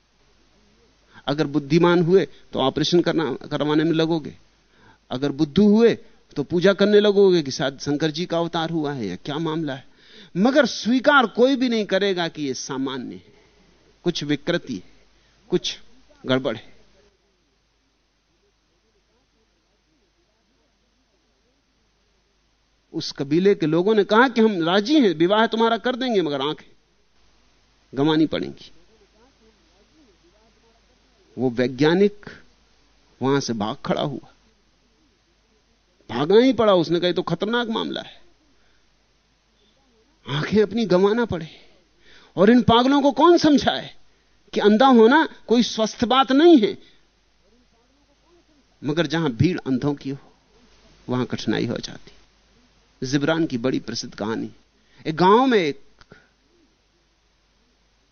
अगर बुद्धिमान हुए तो ऑपरेशन करना, करवाने में लगोगे। अगर बुद्धू हुए तो पूजा करने लगोगे कि शायद शंकर जी का अवतार हुआ है या क्या मामला है। मगर स्वीकार कोई भी नहीं करेगा कि यह सामान्य है। कुछ विकृति है, कुछ गड़बड़ है। उस कबीले के लोगों ने कहा कि हम राज़ी हैं, विवाह तुम्हारा कर देंगे, मगर आँखें गंवानी पड़ेंगी। वो वैज्ञानिक वहाँ से भाग खड़ा हुआ। भागना ही पड़ा, उसने कहा तो खतरनाक मामला है। आँखें अपनी गंवाना पड़े। और इन पागलों को कौन समझाए कि अंधा होना कोई स्वस्थ बात नहीं है? मगर जहाँ भीड़ अंधों की हो, वहाँ कठिनाई हो जाती। जिब्रान की बड़ी प्रसिद्ध कहानी। एक गाँव में एक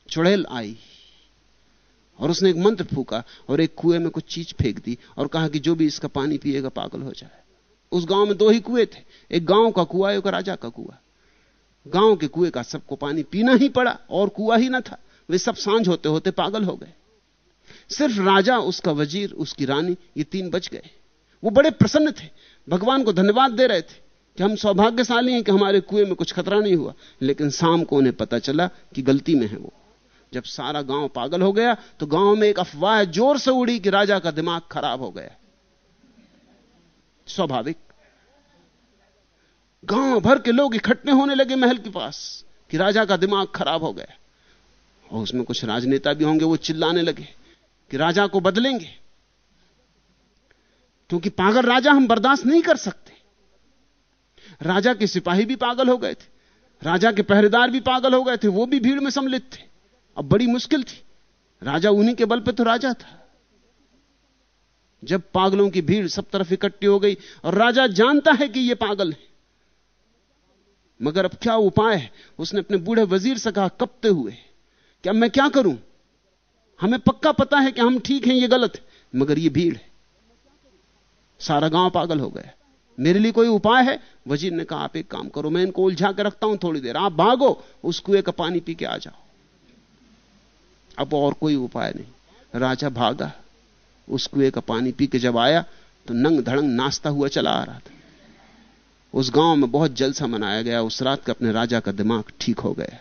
चुड़ैल आई और उसने एक मंत्र फूका और एक कुएँ में कुछ चीज़ फेंक दी और कहा कि जो भी इसका पानी पिएगा पागल हो जाए। उस गाँव में दो ही कुएँ थे। एक गाँव का कुआ, एक राजा का कुआ। गाँव के कुएँ का सबको पानी पीना ही पड़ा और कुआ ही ना था। वे सब साँझ होते होते पागल हो गए। सिर्फ़ राजा, उसका वज़ीर, उसकी रानी, ये तीन बच गए। वो बड़े प्रसन्न थे। भगवान को धन्यवाद दे रहे थे कि हम सौभाग्यशाली हैं कि हमारे कुएँ में कुछ खतरा नहीं हुआ। लेकिन शाम को उन्हें पता चला कि गलती में है वो। जब सारा गाँव पागल हो गया तो गाँव में एक अफवाह ज़ोर से उड़ी कि राजा का दिमाग खराब हो गया। स्वाभाविक। गाँव भर के लोग इकट्ठे होने लगे महल के पास कि राजा का दिमाग खराब हो गया। और उसमें कुछ राजनेता भी होंगे, वो चिल्लाने लगे कि राजा को बदलेंगे। क्योंकि पागल राजा हम बर्दाश्त नहीं कर सकते। राजा के सिपाही भी पागल हो गए थे। राजा के पहरेदार भी पागल हो गए थे, वो भी भीड़ में सम्मिलित थे। अब बड़ी मुश्किल थी। राजा उन्हीं के बल पे तो राजा था। जब पागलों की भीड़ सब तरफ़ इकट्ठी हो गई, और राजा जानता है कि ये पागल है मगर अब क्या उपाय है? उसने अपने बूढ़े वज़ीर से कहा, कपते हुए। क्या मैं क्या करूँ? हमें पक्का पता है कि हम ठीक हैं, ये गलत है, मगर ये भीड़ है। सारा गाँव पागल हो गया। मेरे लिए कोई उपाय है? वज़ीर ने कहा, आप एक काम करो, मैं इनको उलझा के रखता हूँ थोड़ी देर। आप भागो, उस कुएँ का पानी पी के आ जाओ। अब और कोई उपाय नहीं। राजा भागा, उस कुएँ का पानी पी के जब आया तो नंग धड़ंग नाश्ता हुआ चला आ रहा था। उस गाँव में बहुत जलसा मनाया गया, उस रात का अपने राजा का दिमाग ठीक हो गया।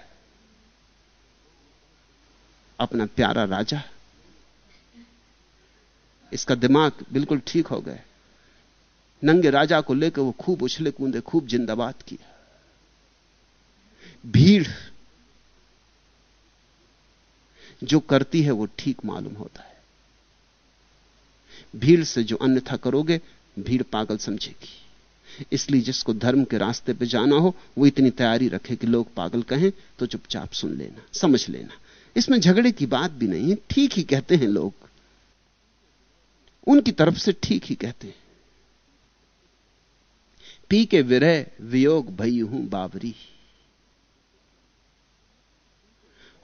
अपना प्यारा राजा, इसका दिमाग बिल्कुल ठीक हो गया। नंगे राजा को लेकर वो खूब उछले कूदे, खूब जिंदाबाद किया। भीड़ जो करती है, वो ठीक मालूम होता है। भीड़ से जो अन्यथा करोगे, भीड़ पागल समझेगी। इसलिए जिसको धर्म के रास्ते पे जाना हो, वो इतनी तैयारी रखे कि लोग पागल कहें तो चुपचाप सुन लेना, समझ लेना। इसमें झगड़े की बात भी नहीं है ठीक ही कहते हैं लोग। उनकी तरफ़ से ठीक ही कहते हैं। पी के विरह, वियोग भई हूँ बावरी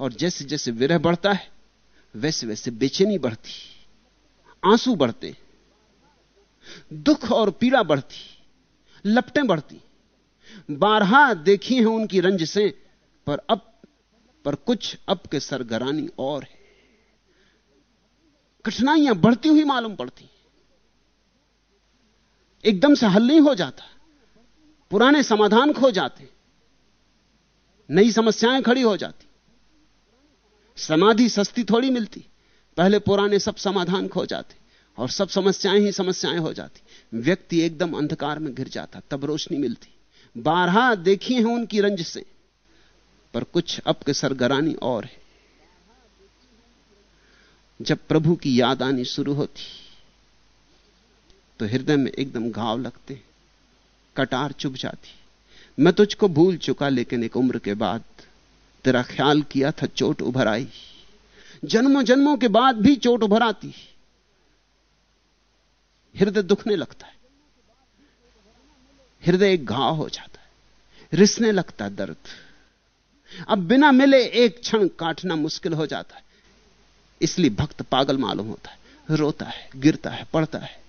और जैसे जैसे विरह बढ़ता है, वैसे वैसे बेचैनी बढ़ती। आँसू बढ़ते। दुख और पीड़ा बढ़ती। लपटें बढ़ती। बारहा देखी हैं उनकी रंज से, पर अब, पर कुछ अब के सरगरानी और है। कठिनाइयाँ बढ़ती हुई मालूम पड़ती एकदम से हल नहीं हो जाता। पुराने समाधान खो जाते। नई समस्याएँ खड़ी हो जाती। समाधि सस्ती थोड़ी मिलती। पहले पुराने सब समाधान खो जाते। और सब समस्याएँ ही समस्याएँ हो जाती। व्यक्ति एकदम अंधकार में घिर जाता, तब रोशनी मिलती। बारहा देखी है उनकी रंज से, पर कुछ अब के सरगरानी और है। जब प्रभु की याद आनी शुरू होती तो हृदय में एकदम घाव लगते, कटार चुभ जाती। मैं तुझको भूल चुका, लेकिन एक उम्र के बाद तेरा ख्याल किया था, चोट उभर आई। जन्मों जन्मों के बाद भी चोट उभर आती। हृदय दुखने लगता है। हृदय एक घाव हो जाता है। रिसने लगता है दर्द। अब बिना मिले एक क्षण काटना मुश्किल हो जाता है। इसलिए भक्त पागल मालूम होता है। रोता है, गिरता है पड़ता है।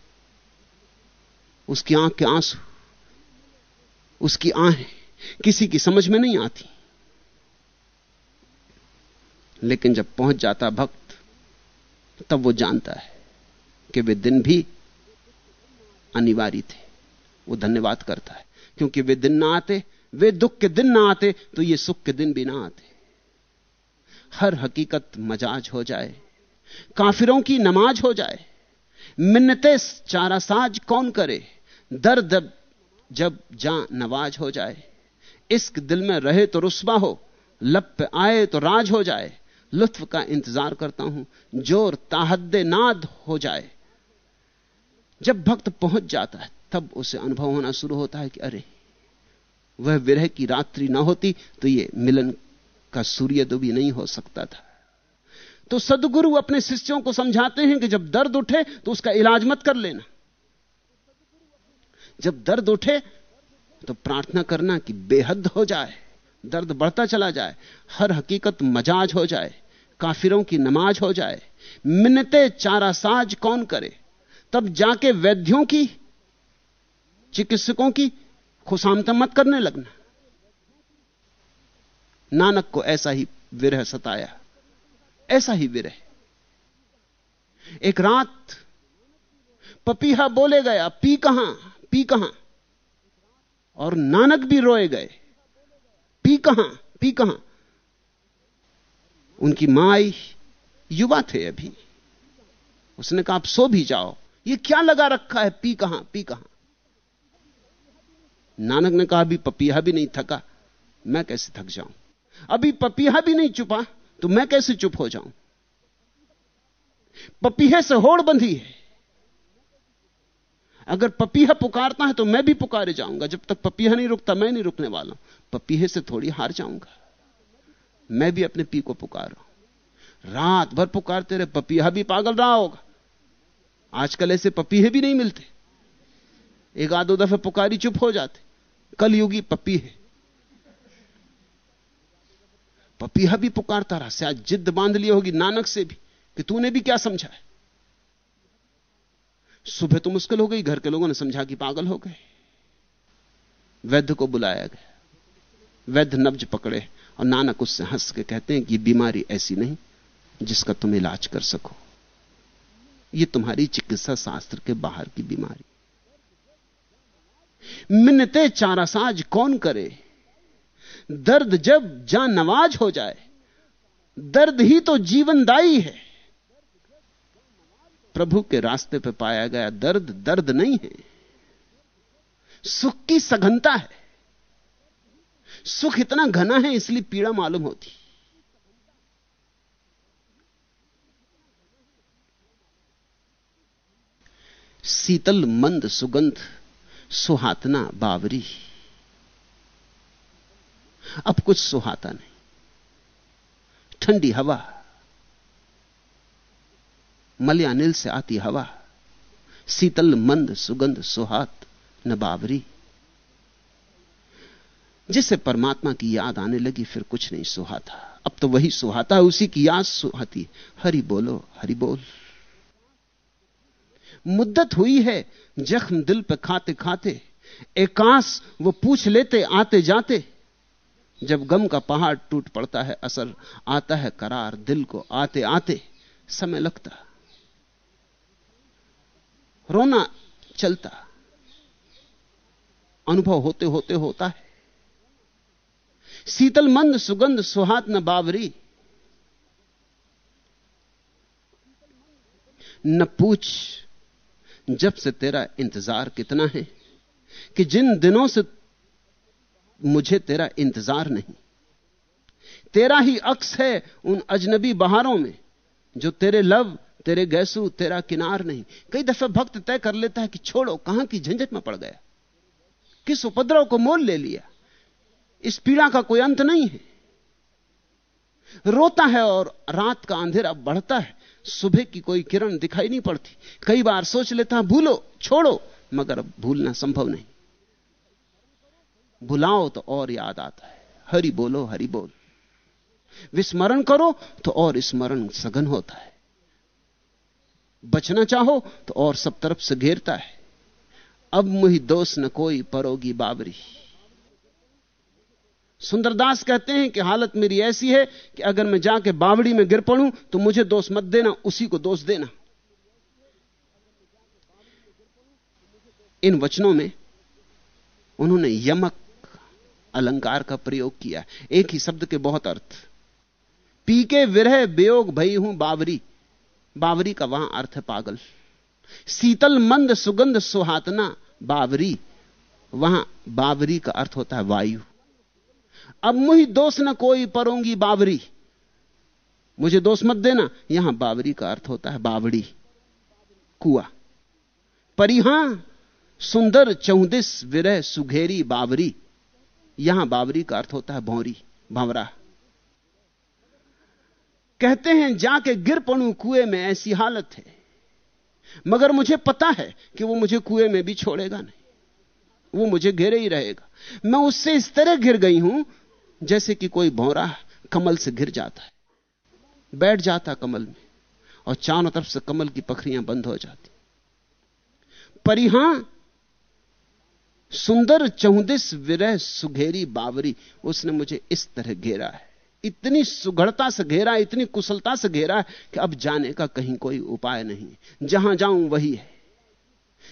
उसकी आँख के आँसू, उसकी आहें किसी की समझ में नहीं आती। लेकिन जब पहुँच जाता भक्त, तब वो जानता है कि वे दिन भी अनिवार्य थे। वो धन्यवाद करता है। क्योंकि वे दिन ना आते, वे दुख के दिन ना आते तो ये सुख के दिन भी ना आते। हर हकीकत मजाज हो जाए, काफिरों की नमाज़ हो जाए, मिन्नते चारा साज कौन करे? दर्द जब जा नवाज़ हो जाए, इश्क दिल में रहे तो रुस्बा हो, लब पे आए तो राज हो जाए। लुत्फ का इंतज़ार करता हूँ, ज़ोर ताहद्दे नाद हो जाए। जब भक्त पहुँच जाता है, तब उसे अनुभव होना शुरू होता है कि अरे, वह विरह की रात्रि ना होती तो यह मिलन का सूर्य तो भी नहीं हो सकता था। तो सदगुरु अपने शिष्यों को समझाते हैं कि जब दर्द उठे तो उसका इलाज मत कर लेना। जब दर्द उठे तो प्रार्थना करना कि बेहद हो जाए, दर्द बढ़ता चला जाए, हर हकीकत मजाज हो जाए, काफिरों की नमाज़ हो जाए, मिन्नते चारा साज कौन करे? तब जाके वैद्यों की, चिकित्सकों की खुशामत मत करने लगना। नानक को ऐसा ही विरह सताया, ऐसा ही विरह। एक रात पपीहा बोले गया, पी कहाँ पी कहाँ? और नानक भी रोए गए, पी कहाँ पी कहाँ? उनकी माँ आई, युवा थे अभी। उसने कहा, आप सो भी जाओ। ये क्या लगा रखा है? पी कहाँ? पी कहाँ? नानक ने कहा, अभी पपीहा भी नहीं थका, मैं कैसे थक जाऊँ? अभी पपीहा भी नहीं चुपा तो मैं कैसे चुप हो जाऊँ? पपीहे से होड़ बंधी है। अगर पपीहा पुकारता है तो मैं भी पुकारे जाऊँगा। जब तक पपीहा नहीं रुकता, मैं नहीं रुकने वाला पपीहे से थोड़ी हार जाऊँगा। मैं भी अपने पी को पुकार। हूँ रात भर पुकारते रहे, पपीहा भी पागल रहा होगा। आजकल ऐसे पपीहे भी नहीं मिलते। एक आधो दफे पुकारी चुप हो जाते। कल युगी पपीहे पपीहा भी पुकारता रहा शायद जिद बाँध ली होगी नानक से भी, कि तूने भी क्या समझा है? सुबह तो मुश्किल हो गई, घर के लोगों ने समझा कि पागल हो गए। वैद्य को बुलाया गया। वैद्य नब्ज पकड़े और नानक उससे हंस के कहते हैं कि बीमारी ऐसी नहीं जिसका तुम इलाज कर सको। यह तुम्हारी चिकित्सा शास्त्र के बाहर की बीमारी। मिन्नते चारासाज कौन करे? दर्द जब जान नवाज़ हो जाए, दर्द ही तो जीवनदायी है। प्रभु के रास्ते पर पाया गया दर्द दर्द नहीं है। सुख की सघनता है। सुख इतना घना है, इसलिए पीड़ा मालूम होती। शीतल मंद सुगंध, सुहातना बावरी। अब कुछ सुहाता नहीं। ठंडी हवा मलयानिल से आती हवा, शीतल मंद सुगंध, सुहात न बावरी। जिसे परमात्मा की याद आने लगी, फिर कुछ नहीं सुहाता। अब तो वही सुहाता है उसी की याद सुहाती। हरि बोलो, हरि बोल। मुद्दत हुई है, जख्म दिल पे खाते खाते, एकांश वो पूछ लेते, आते जाते, जब गम का पहाड़ टूट पड़ता है, असर आता है करार, दिल को आते आते समय लगता। रोना चलता, अनुभव होते होते होता है। शीतल मंद सुगंध, सुहात न बावरी, न पूछ जब से तेरा इंतज़ार कितना है कि जिन दिनों से मुझे तेरा इंतज़ार नहीं, तेरा ही अक्स है उन अजनबी बहारों में जो तेरे लव, तेरे गैसू, तेरा किनार नहीं। कई दफे भक्त तय कर लेता है कि छोड़ो, कहाँ की झंझट में पड़ गया? किस उपद्रव को मोल ले लिया? इस पीड़ा का कोई अंत नहीं है। रोता है और रात का अंधेरा बढ़ता है। सुबह की कोई किरण दिखाई नहीं पड़ती। कई बार सोच लेता, भूलो, छोड़ो। मगर भूलना संभव नहीं। भुलाओ तो और याद आता है। हरि बोलो, हरि बोल। विस्मरण करो तो और स्मरण सघन होता है। बचना चाहो तो और सब तरफ़ से घेरता है। अब मुही दोष न कोई परोगी बाबरी। सुंदरदास कहते हैं कि हालत मेरी ऐसी है कि अगर मैं जाके बावड़ी में गिर पड़ूं तो मुझे दोष मत देना, उसी को दोष देना। इन वचनों में उन्होंने यमक अलंकार का प्रयोग किया। एक ही शब्द के बहुत अर्थ। पी के विरह बेयोग भई हूँ बावरी। बावरी का वहाँ अर्थ है पागल। शीतल मंद सुगंध सुहातना बावरी। वहाँ बावरी का अर्थ होता है वायु। अब मुझे दोष न कोई परोंगी बावरी। मुझे दोष मत देना। यहाँ बावरी का अर्थ होता है बावड़ी। कुआ। परिहां सुंदर चौदिस विरह सुघेरी बावरी। यहाँ बावरी का अर्थ होता है भौरी, भंवरा। कहते हैं, जाके गिर पड़ू, कुएँ में ऐसी हालत है। मगर मुझे पता है कि वो मुझे कुएँ में भी छोड़ेगा नहीं। वो मुझे घेरे ही रहेगा। मैं उससे इस तरह घिर गई हूँ जैसे कि कोई भौरा कमल से घिर जाता है। बैठ जाता कमल में और चारों तरफ़ से कमल की पखरियाँ बंद हो जाती। परिहां सुंदर चौदिस विरह सुघेरी बावरी, उसने मुझे इस तरह घेरा है। इतनी सुघड़ता से घेरा है इतनी कुशलता से घेरा है कि अब जाने का कहीं कोई उपाय नहीं जहाँ जाऊँ वही है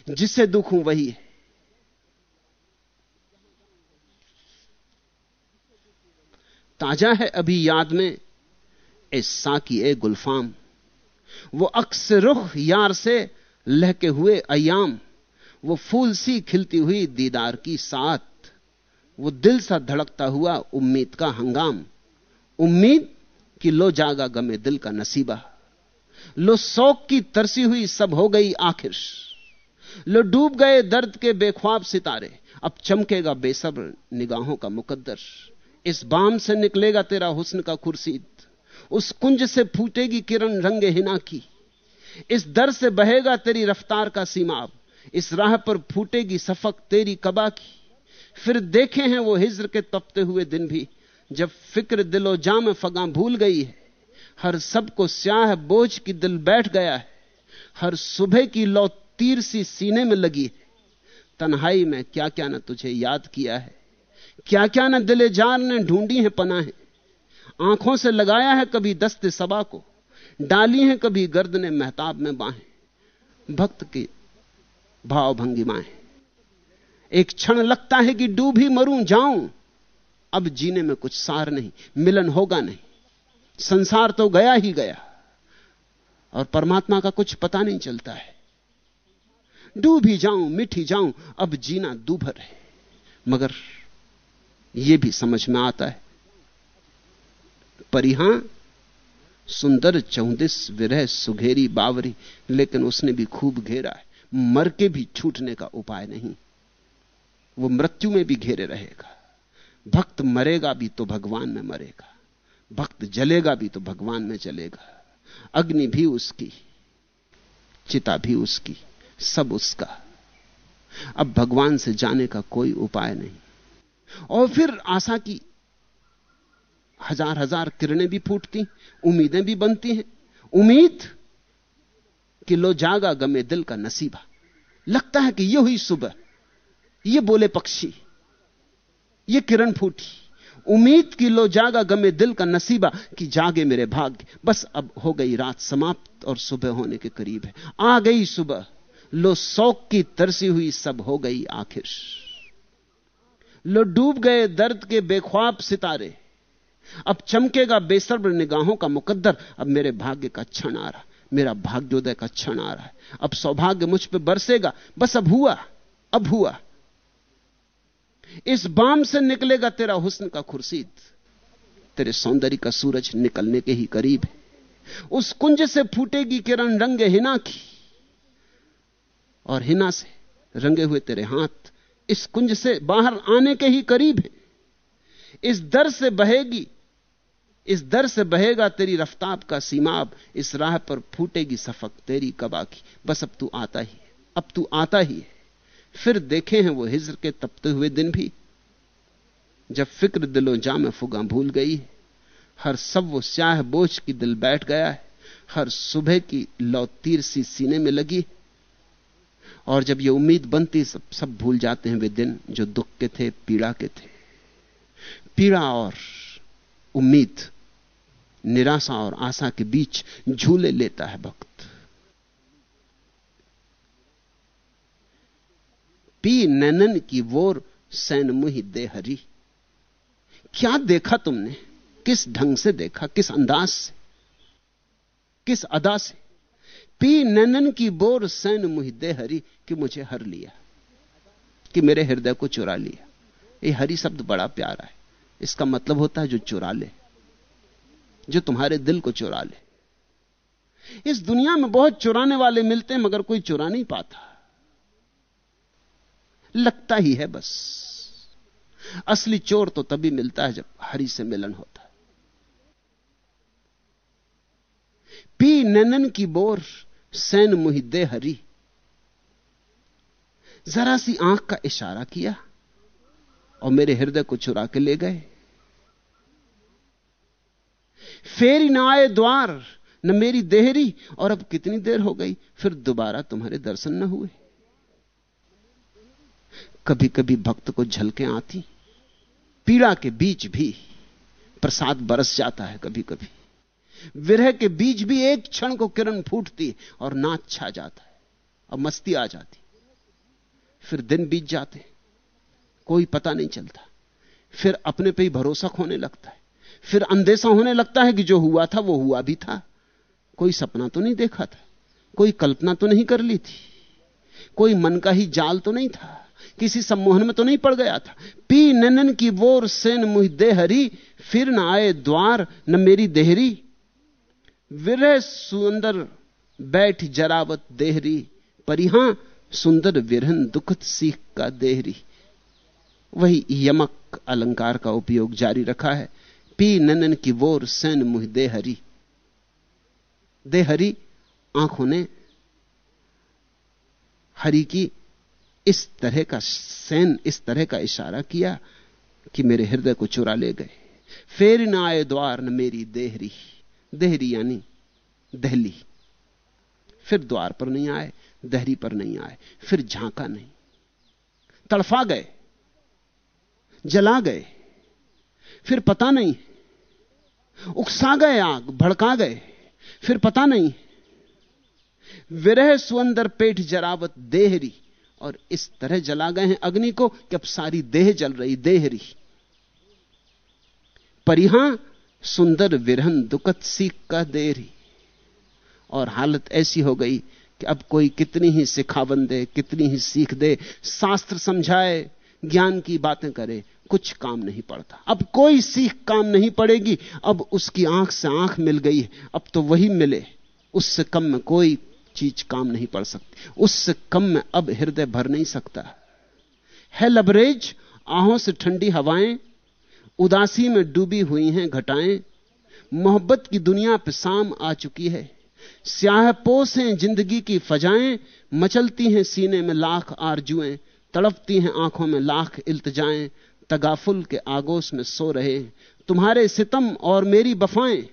जिससे दुख वही है। ताज़ा है अभी याद में, ए साकी, ए गुलफाम। वो अक्स रुख यार से लहके हुए अयाम, वो फूल सी खिलती हुई दीदार की साथ वो दिल सा धड़कता हुआ उम्मीद का हंगाम, उम्मीद कि लो जागा गमे दिल का नसीबा। लो शौक की तरसी हुई सब हो गई आखिर, लो डूब गए दर्द के बेख्वाब सितारे, अब चमकेगा बेसब्र निगाहों का मुकद्दर। इस बाम से निकलेगा तेरा हुस्न का खुर्शीद। उस कुंज से फूटेगी किरण रंगे हिना की। इस दर से बहेगा तेरी रफ्तार का सीमाब। इस राह पर फूटेगी सफक तेरी कबा की। फिर देखे हैं वो हिज्र के तपते हुए दिन भी, जब फ़िक्र दिलो जाम फगा भूल गई है। हर सबको स्याह बोझ की दिल बैठ गया है। हर सुबह की लौ तीर सी सीने में लगी है। तन्हाई में क्या क्या ना तुझे याद किया है। क्या क्या ना दिले जार ने ढूंढी है पनाहें। आँखों से लगाया है कभी दस्त सबा को। डाली है कभी गर्द ने महताब में बाहें। भक्त की भाव भंगिमाएँ एक क्षण लगता है कि डूब ही मरूं जाऊँ। अब जीने में कुछ सार नहीं, मिलन होगा नहीं। संसार तो गया ही गया। और परमात्मा का कुछ पता नहीं चलता है। डूब ही जाऊँ ही जाऊँ, अब जीना दूभर है। मगर यह भी समझ में आता है। परिहां सुंदर चौदिस, विरह, सुघेरी, बावरी, लेकिन उसने भी खूब घेरा है। मर के भी छूटने का उपाय नहीं। वो मृत्यु में भी घेरे रहेगा। भक्त मरेगा भी तो भगवान में मरेगा। भक्त जलेगा भी तो भगवान में जलेगा। अग्नि भी उसकी, चिता भी उसकी, सब उसका। अब भगवान से जाने का कोई उपाय नहीं। और फिर आशा की हज़ार हज़ार किरणें भी फूटती, उम्मीदें भी बनती हैं। उम्मीद कि लो जागा गमे दिल का नसीबा। लगता है कि यह हुई सुबह। ये बोले पक्षी। ये किरण फूटी। उम्मीद की लो जागा गमे दिल का नसीबा कि जागे मेरे भाग्य। बस अब हो गई रात समाप्त और सुबह होने के करीब है। आ गई सुबह। लो शौक की तरसी हुई सब हो गई आखिर। लो डूब गए दर्द के बेख्वाब सितारे। अब चमकेगा बेसर्ब निगाहों का मुकद्दर। अब मेरे भाग्य का क्षण आ रहा मेरा भाग्योदय का क्षण आ रहा है। अब सौभाग्य मुझ पे बरसेगा। बस अब हुआ। अब हुआ। इस बाम से निकलेगा तेरा हुस्न का खुर्शीद तेरे सौंदर्य का सूरज निकलने के ही करीब है। उस कुंज से फूटेगी किरण रंगे हिना की। और हिना से रंगे हुए तेरे हाथ। इस कुंज से बाहर आने के ही करीब है। इस दर से बहेगी, इस दर से बहेगा तेरी रफ्ताब का सीमाब, इस राह पर फूटेगी सफक तेरी कबा की बस अब तू आता ही अब तू आता ही है। फिर देखे हैं वो हिजर के तपते हुए दिन भी, जब फ़िक्र दिलो जा में फुगा भूल गई है। हर सब वो स्याह बोझ की दिल बैठ गया है, हर सुबह की लौ तीर सी सीने में लगी और जब ये उम्मीद बनती, सब सब भूल जाते हैं वे दिन जो दुख के थे, पीड़ा के थे। पीड़ा और उम्मीद, निराशा और आशा के बीच झूले लेता है भक्त पी नैनन की वोर सैन मुहि देहरी क्या देखा तुमने? किस ढंग से देखा? किस अंदाज से? किस अदा से? पी नैनन की बोर सैन मुहि दे हरी कि मुझे हर लिया, कि मेरे हृदय को चुरा लिया। ये हरी शब्द बड़ा प्यारा है। इसका मतलब होता है जो चुरा ले, जो तुम्हारे दिल को चुरा ले। इस दुनिया में बहुत चुराने वाले मिलते हैं, मगर कोई चुरा नहीं पाता। लगता ही है बस। असली चोर तो तभी मिलता है जब हरी से मिलन होता है पी ननन की बोर, सैन मुहिदे हरी। जरा सी आँख का इशारा किया और मेरे हृदय को चुरा के ले गए। फेरी ना आए द्वार, न मेरी देहरी, और अब कितनी देर हो गई, फिर दोबारा तुम्हारे दर्शन न हुए। कभी कभी भक्त को झलकें आती, पीड़ा के बीच भी प्रसाद बरस जाता है कभी कभी विरह के बीच भी एक क्षण को किरण फूटती और नाच छा जाता है। और मस्ती आ जाती। फिर दिन बीत जाते। कोई पता नहीं चलता। फिर अपने पे ही भरोसा खोने लगता है। फिर अंदेशा होने लगता है कि जो हुआ था, वो हुआ भी था। कोई सपना तो नहीं देखा था। कोई कल्पना तो नहीं कर ली थी। कोई मन का ही जाल तो नहीं था। किसी सम्मोहन में तो नहीं पड़ गया था। पी ननन की वोर सेन मुह दे हरी फिर न आए द्वार, न मेरी देहरी। विरह सुंदर बैठ जरावत देहरी परिहा सुंदर विरहन दुखद सीख का देहरी। वही यमक अलंकार का उपयोग जारी रखा है। पी ननन की वोर सैन मुह देहरी। देहरी आँखों ने हरि की इस तरह का सैन, इस तरह का इशारा किया कि मेरे हृदय को चुरा ले गए। फेर न आए द्वार न मेरी देहरी। देहरी यानी दहली। फिर द्वार पर नहीं आए, दहरी पर नहीं आए, फिर झांका नहीं। तड़फा गए, जला गए, फिर पता नहीं। उकसा गए आग, भड़का गए, फिर पता नहीं। विरह सुंदर पेट जरावत देहरी, और इस तरह जला गए हैं अग्नि को कि अब सारी देह जल रही, देहरी। परिहा सुंदर विरहन दुखत सीख का देरी। और हालत ऐसी हो गई कि अब कोई कितनी ही सिखावन दे, कितनी ही सीख दे, शास्त्र समझाए, ज्ञान की बातें करे, कुछ काम नहीं पड़ता। अब कोई सीख काम नहीं पड़ेगी, अब उसकी आँख से आँख मिल गई है, अब तो वही मिले। उससे कम में कोई चीज़ काम नहीं पड़ सकती। उससे कम में अब हृदय भर नहीं सकता। है लबरेज आहों से ठंडी हवाएँ उदासी में डूबी हुई हैं घटाएँ। मोहब्बत की दुनिया पे शाम आ चुकी है। स्याह पोस हैं ज़िंदगी की फजाएँ, मचलती हैं सीने में लाख आरजुएँ, तड़पती हैं आँखों में लाख इल्तजाएँ, तगाफुल के आगोश में सो रहे तुम्हारे सितम और मेरी बफाएँ,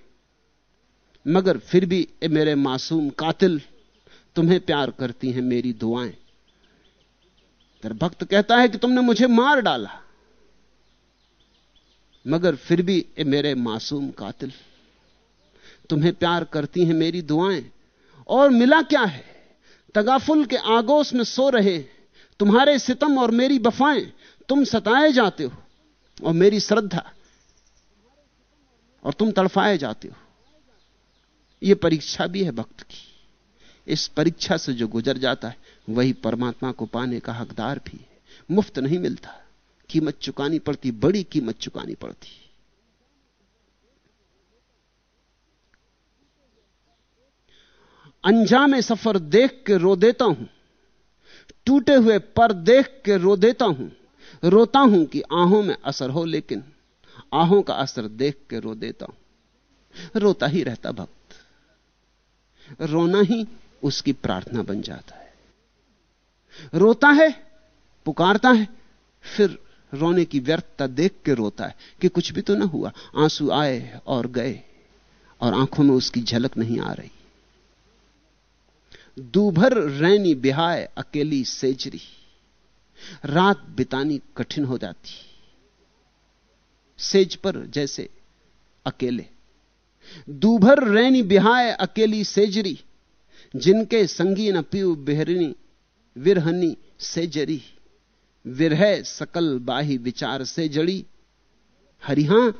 मगर फिर भी ए मेरे मासूम कातिल, तुम्हें प्यार करती हैं मेरी दुआएँ। तेरा भक्त कहता है कि तुमने मुझे मार डाला। मगर फिर भी ए मेरे मासूम कातिल, तुम्हें प्यार करती हैं मेरी दुआएँ, और मिला क्या है? तगाफुल के आगोश में सो रहे तुम्हारे सितम और मेरी बफाएँ, तुम सताए जाते हो, और मेरी श्रद्धा, और तुम तड़फाए जाते हो। यह परीक्षा भी है भक्त की। इस परीक्षा से जो गुजर जाता है, वही परमात्मा को पाने का हकदार भी है। मुफ़्त नहीं मिलता। कीमत चुकानी पड़ती, बड़ी कीमत चुकानी पड़ती। अंजाम सफ़र देख के रो देता हूँ, टूटे हुए पर देख के रो देता हूँ, रोता हूँ कि आहों में असर हो, लेकिन आहों का असर देख के रो देता हूँ। रोता ही रहता भक्त। रोना ही उसकी प्रार्थना बन जाता है। रोता है, पुकारता है, फिर रोने की व्यर्थता देख के रोता है कि कुछ भी तो ना हुआ। आँसू आए और गए और आँखों में उसकी झलक नहीं आ रही। दूभर रैनी बिहाय, अकेली सेजरी। रात बितानी कठिन हो जाती। सेज पर जैसे अकेले। दूभर रैनी बिहाय, अकेली सेजरी। जिनके संगी न पीऊ बेहरिनी, विरहनी से जरी विरह सकल बाही विचार से जड़ी। हरिहा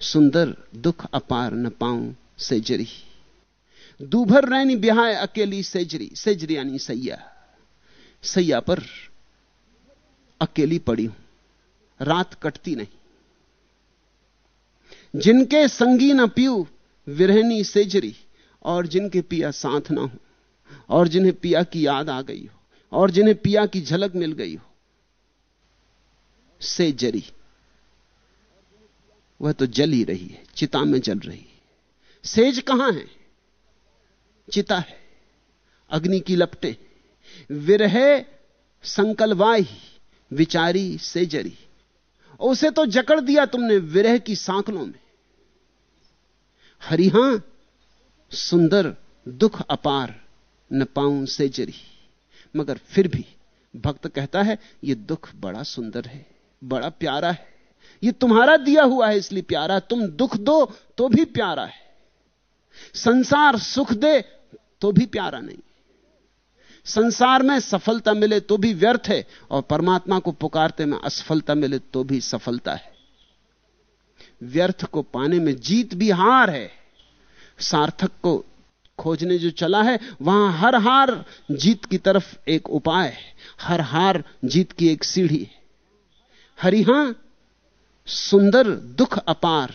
सुंदर दुख अपार न पाऊँ से जरी दूभर रैनी बिहाय अकेली सेजरी सेजरी यानी सैया। सैया पर अकेली पड़ी हूँ, रात कटती नहीं। जिनके संगी न पीऊ, विरहनी सेजरी और जिनके पिया साथ ना हो, और जिन्हें पिया की याद आ गई हो, और जिन्हें पिया की झलक मिल गई हो। से जरी। वह तो जल ही रही है, चिता में जल रही है। सेज कहाँ है? चिता है, अग्नि की लपटे। विरह संकलवाई, विचारी से जरी। उसे तो जकड़ दिया तुमने विरह की सांकलों में। हरिहा सुंदर, दुख अपार, न पाऊँ से जरी। मगर फिर भी भक्त कहता है यह दुख बड़ा सुंदर है। बड़ा प्यारा है। यह तुम्हारा दिया हुआ है इसलिए प्यारा तुम दुख दो तो भी प्यारा है। संसार सुख दे तो भी प्यारा नहीं। संसार में सफलता मिले तो भी व्यर्थ है और परमात्मा को पुकारते में असफलता मिले तो भी सफलता है। व्यर्थ को पाने में जीत भी हार है। सार्थक को खोजने जो चला है, वहाँ हर हार जीत की तरफ़ एक उपाय है। हर हार जीत की एक सीढ़ी है। हरिहा सुंदर दुख अपार।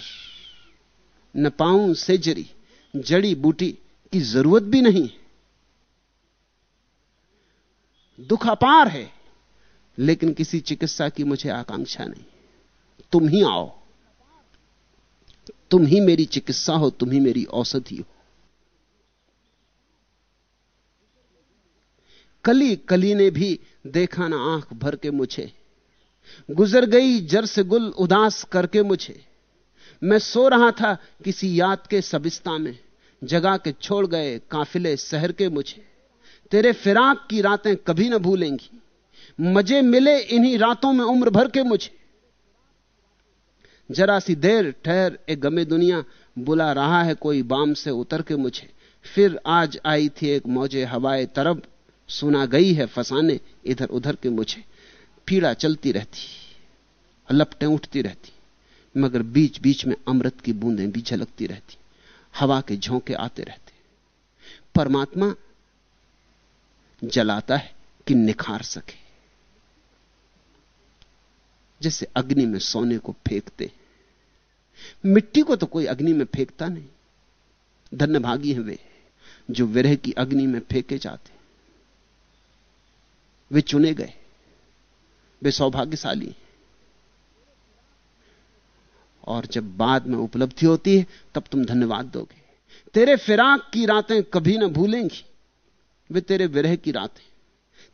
न पाऊँ से जरी जड़ी बूटी की ज़रूरत भी नहीं। दुख अपार है, लेकिन किसी चिकित्सा की मुझे आकांक्षा नहीं। तुम ही आओ। तुम ही मेरी चिकित्सा हो, तुम ही मेरी औषधि हो। कली कली ने भी देखा ना आँख भर के मुझे। गुजर गई जर से गुल उदास करके मुझे। मैं सो रहा था किसी याद के सबिस्ता में, जगा के छोड़ गए काफिले शहर के मुझे। तेरे फिराक की रातें कभी ना भूलेंगी, मज़े मिले इन्हीं रातों में उम्र भर के मुझे। जरा सी देर ठहर एक गमे दुनिया, बुला रहा है कोई बाम से उतर के मुझे। फिर आज आई थी एक मौजे हवाए तरब, सुना गई है फसाने इधर उधर के मुझे। पीड़ा चलती रहती, लपटें उठती रहती, मगर बीच बीच में अमृत की बूंदें भी झलकती रहती, हवा के झोंके आते रहते। परमात्मा जलाता है कि निखार सके। जैसे अग्नि में सोने को फेंकते। मिट्टी को तो कोई अग्नि में फेंकता नहीं। धन्य भागी है वे, जो विरह की अग्नि में फेंके जाते। वे चुने गए। वे सौभाग्यशाली और जब बाद में उपलब्धि होती है, तब तुम धन्यवाद दोगे। तेरे फिराक की रातें कभी ना भूलेंगी, वे तेरे विरह की रातें।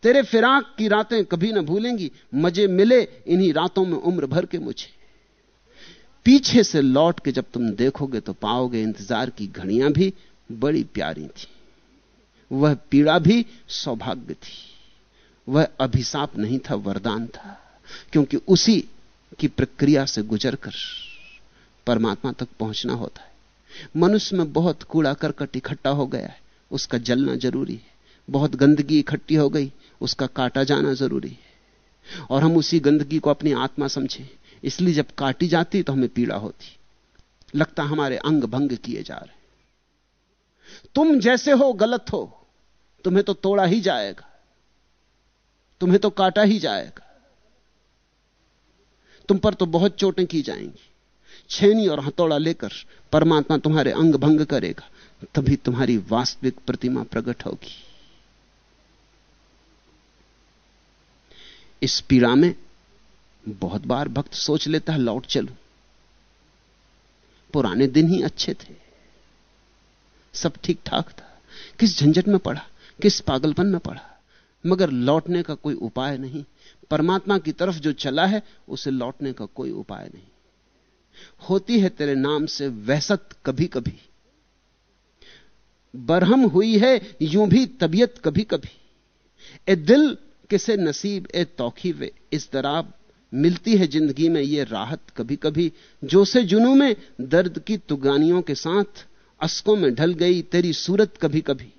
तेरे फिराक की रातें कभी ना भूलेंगी, मज़े मिले इन्हीं रातों में उम्र भर के मुझे। पीछे से लौट के जब तुम देखोगे तो पाओगे इंतज़ार की घड़ियाँ भी बड़ी प्यारी थी। वह पीड़ा भी सौभाग्य थी। वह अभिशाप नहीं था, वरदान था, क्योंकि उसी की प्रक्रिया से गुजरकर परमात्मा तक पहुँचना होता है। मनुष्य में बहुत कूड़ा करकट इकट्ठा हो गया है, उसका जलना ज़रूरी है। बहुत गंदगी इकट्ठी हो गई, उसका काटा जाना ज़रूरी है। और हम उसी गंदगी को अपनी आत्मा समझें। इसलिए जब काटी जाती तो हमें पीड़ा होती। लगता हमारे अंग भंग किए जा रहे तुम जैसे हो, गलत हो, तुम्हें तो तोड़ा ही जाएगा। तुम्हें तो काटा ही जाएगा। तुम पर तो बहुत चोटें की जाएँगी। छेनी और हथौड़ा लेकर परमात्मा तुम्हारे अंग भंग करेगा, तभी तुम्हारी वास्तविक प्रतिमा प्रकट होगी। इस पीड़ा में बहुत बार भक्त सोच लेता है, लौट चलूँ। पुराने दिन ही अच्छे थे। सब ठीक ठाक था। किस झंझट में पड़ा? किस पागलपन में पड़ा? मगर लौटने का कोई उपाय नहीं। परमात्मा की तरफ़ जो चला है, उसे लौटने का कोई उपाय नहीं। होती है तेरे नाम से वहसत कभी कभी बरहम हुई है, यूँ भी तबीयत कभी कभी ए दिल किसे नसीब, ए तौखी वे इस दराब मिलती है ज़िंदगी में यह राहत कभी कभी जो से जुनू में, दर्द की तुगानियों के साथ, अस्कों में ढल गई तेरी सूरत कभी कभी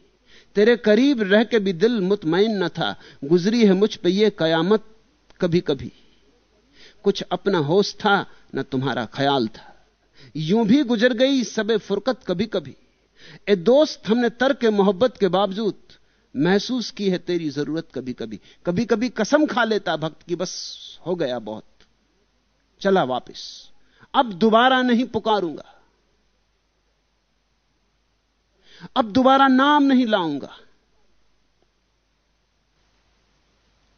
तेरे करीब रह के भी दिल मुतमैन न था। गुजरी है मुझ पे ये कयामत कभी कभी कुछ अपना होश था, न तुम्हारा ख्याल था। यूँ भी गुजर गई सबे फुरकत कभी कभी ए दोस्त, हमने तर्क मोहब्बत के बावजूद महसूस की है तेरी ज़रूरत कभी कभी कभी कभी कसम खा लेता भक्त की, बस हो गया बहुत। चला वापस। अब दोबारा नहीं पुकारूँगा। अब दोबारा नाम नहीं लाऊँगा।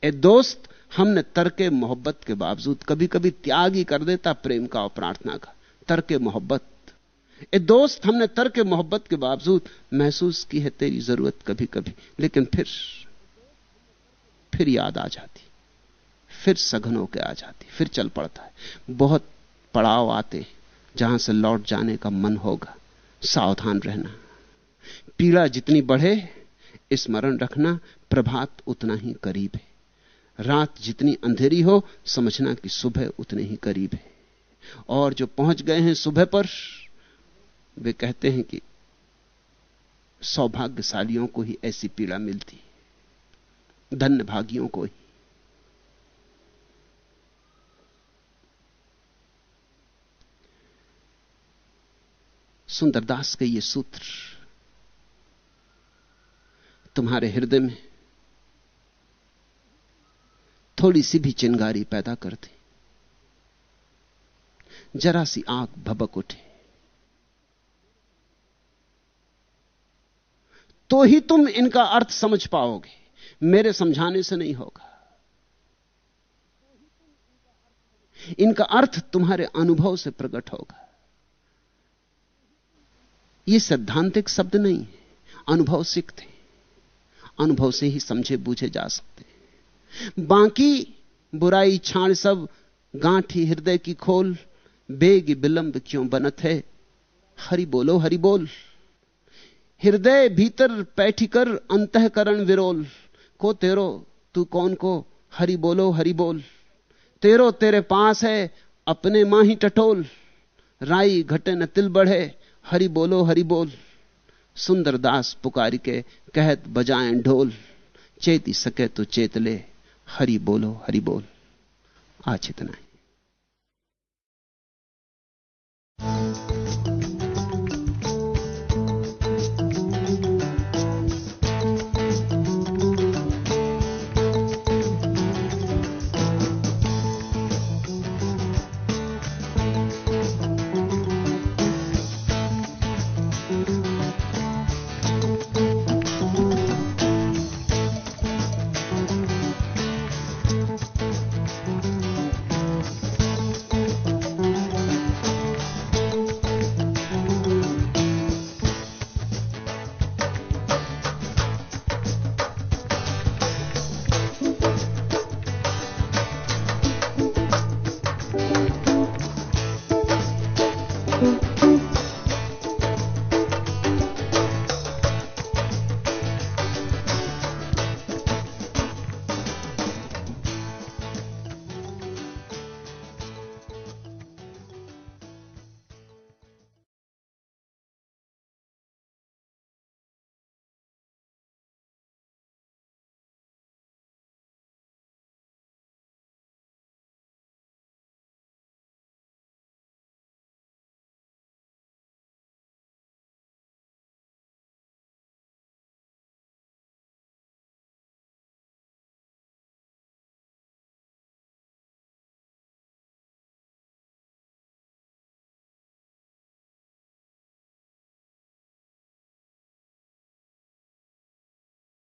ए दोस्त, हमने तर्क मोहब्बत के बावजूद कभी कभी त्याग ही कर देता प्रेम का और प्रार्थना का। तर्क मोहब्बत। ए दोस्त, हमने तर्क मोहब्बत के बावजूद महसूस की है तेरी ज़रूरत कभी कभी लेकिन फिर फिर याद आ जाती। फिर सघन होकर आ जाती, फिर चल पड़ता है। बहुत पड़ाव आते जहाँ से लौट जाने का मन होगा। सावधान रहना। पीड़ा जितनी बढ़े स्मरण रखना प्रभात उतना ही करीब है। रात जितनी अंधेरी हो, समझना कि सुबह उतने ही करीब है। और जो पहुँच गए हैं सुबह पर, वे कहते हैं कि सौभाग्यशालियों को ही ऐसी पीड़ा मिलती धन्य भागियों को ही। सुंदरदास के ये सूत्र तुम्हारे हृदय में थोड़ी सी भी चिंगारी पैदा कर दे। जरा सी आँख भबक उठे। तो ही तुम इनका अर्थ समझ पाओगे। मेरे समझाने से नहीं होगा। इनका अर्थ तुम्हारे अनुभव से प्रकट होगा। ये सैद्धांतिक शब्द नहीं है, अनुभव सीखते अनुभव से ही समझे बूझे जा सकते बाकी बुराई छाण सब गांठी हृदय की खोल, बेग विलंब क्यों बनत है? हरि बोलो, हरि बोल। हृदय भीतर पैठिकर अंतकरण विरोल। को तेरो, तू कौन को? हरि बोलो, हरि बोल। तेरो तेरे पास है, अपने माँ ही टटोल। राई घटे न तिल बढ़े, हरि बोलो, हरि बोल। सुंदर दास पुकार के कहत बजाएँ ढोल, चेती सके तो चेत ले, हरि बोलो, हरि बोल। आज इतना ही।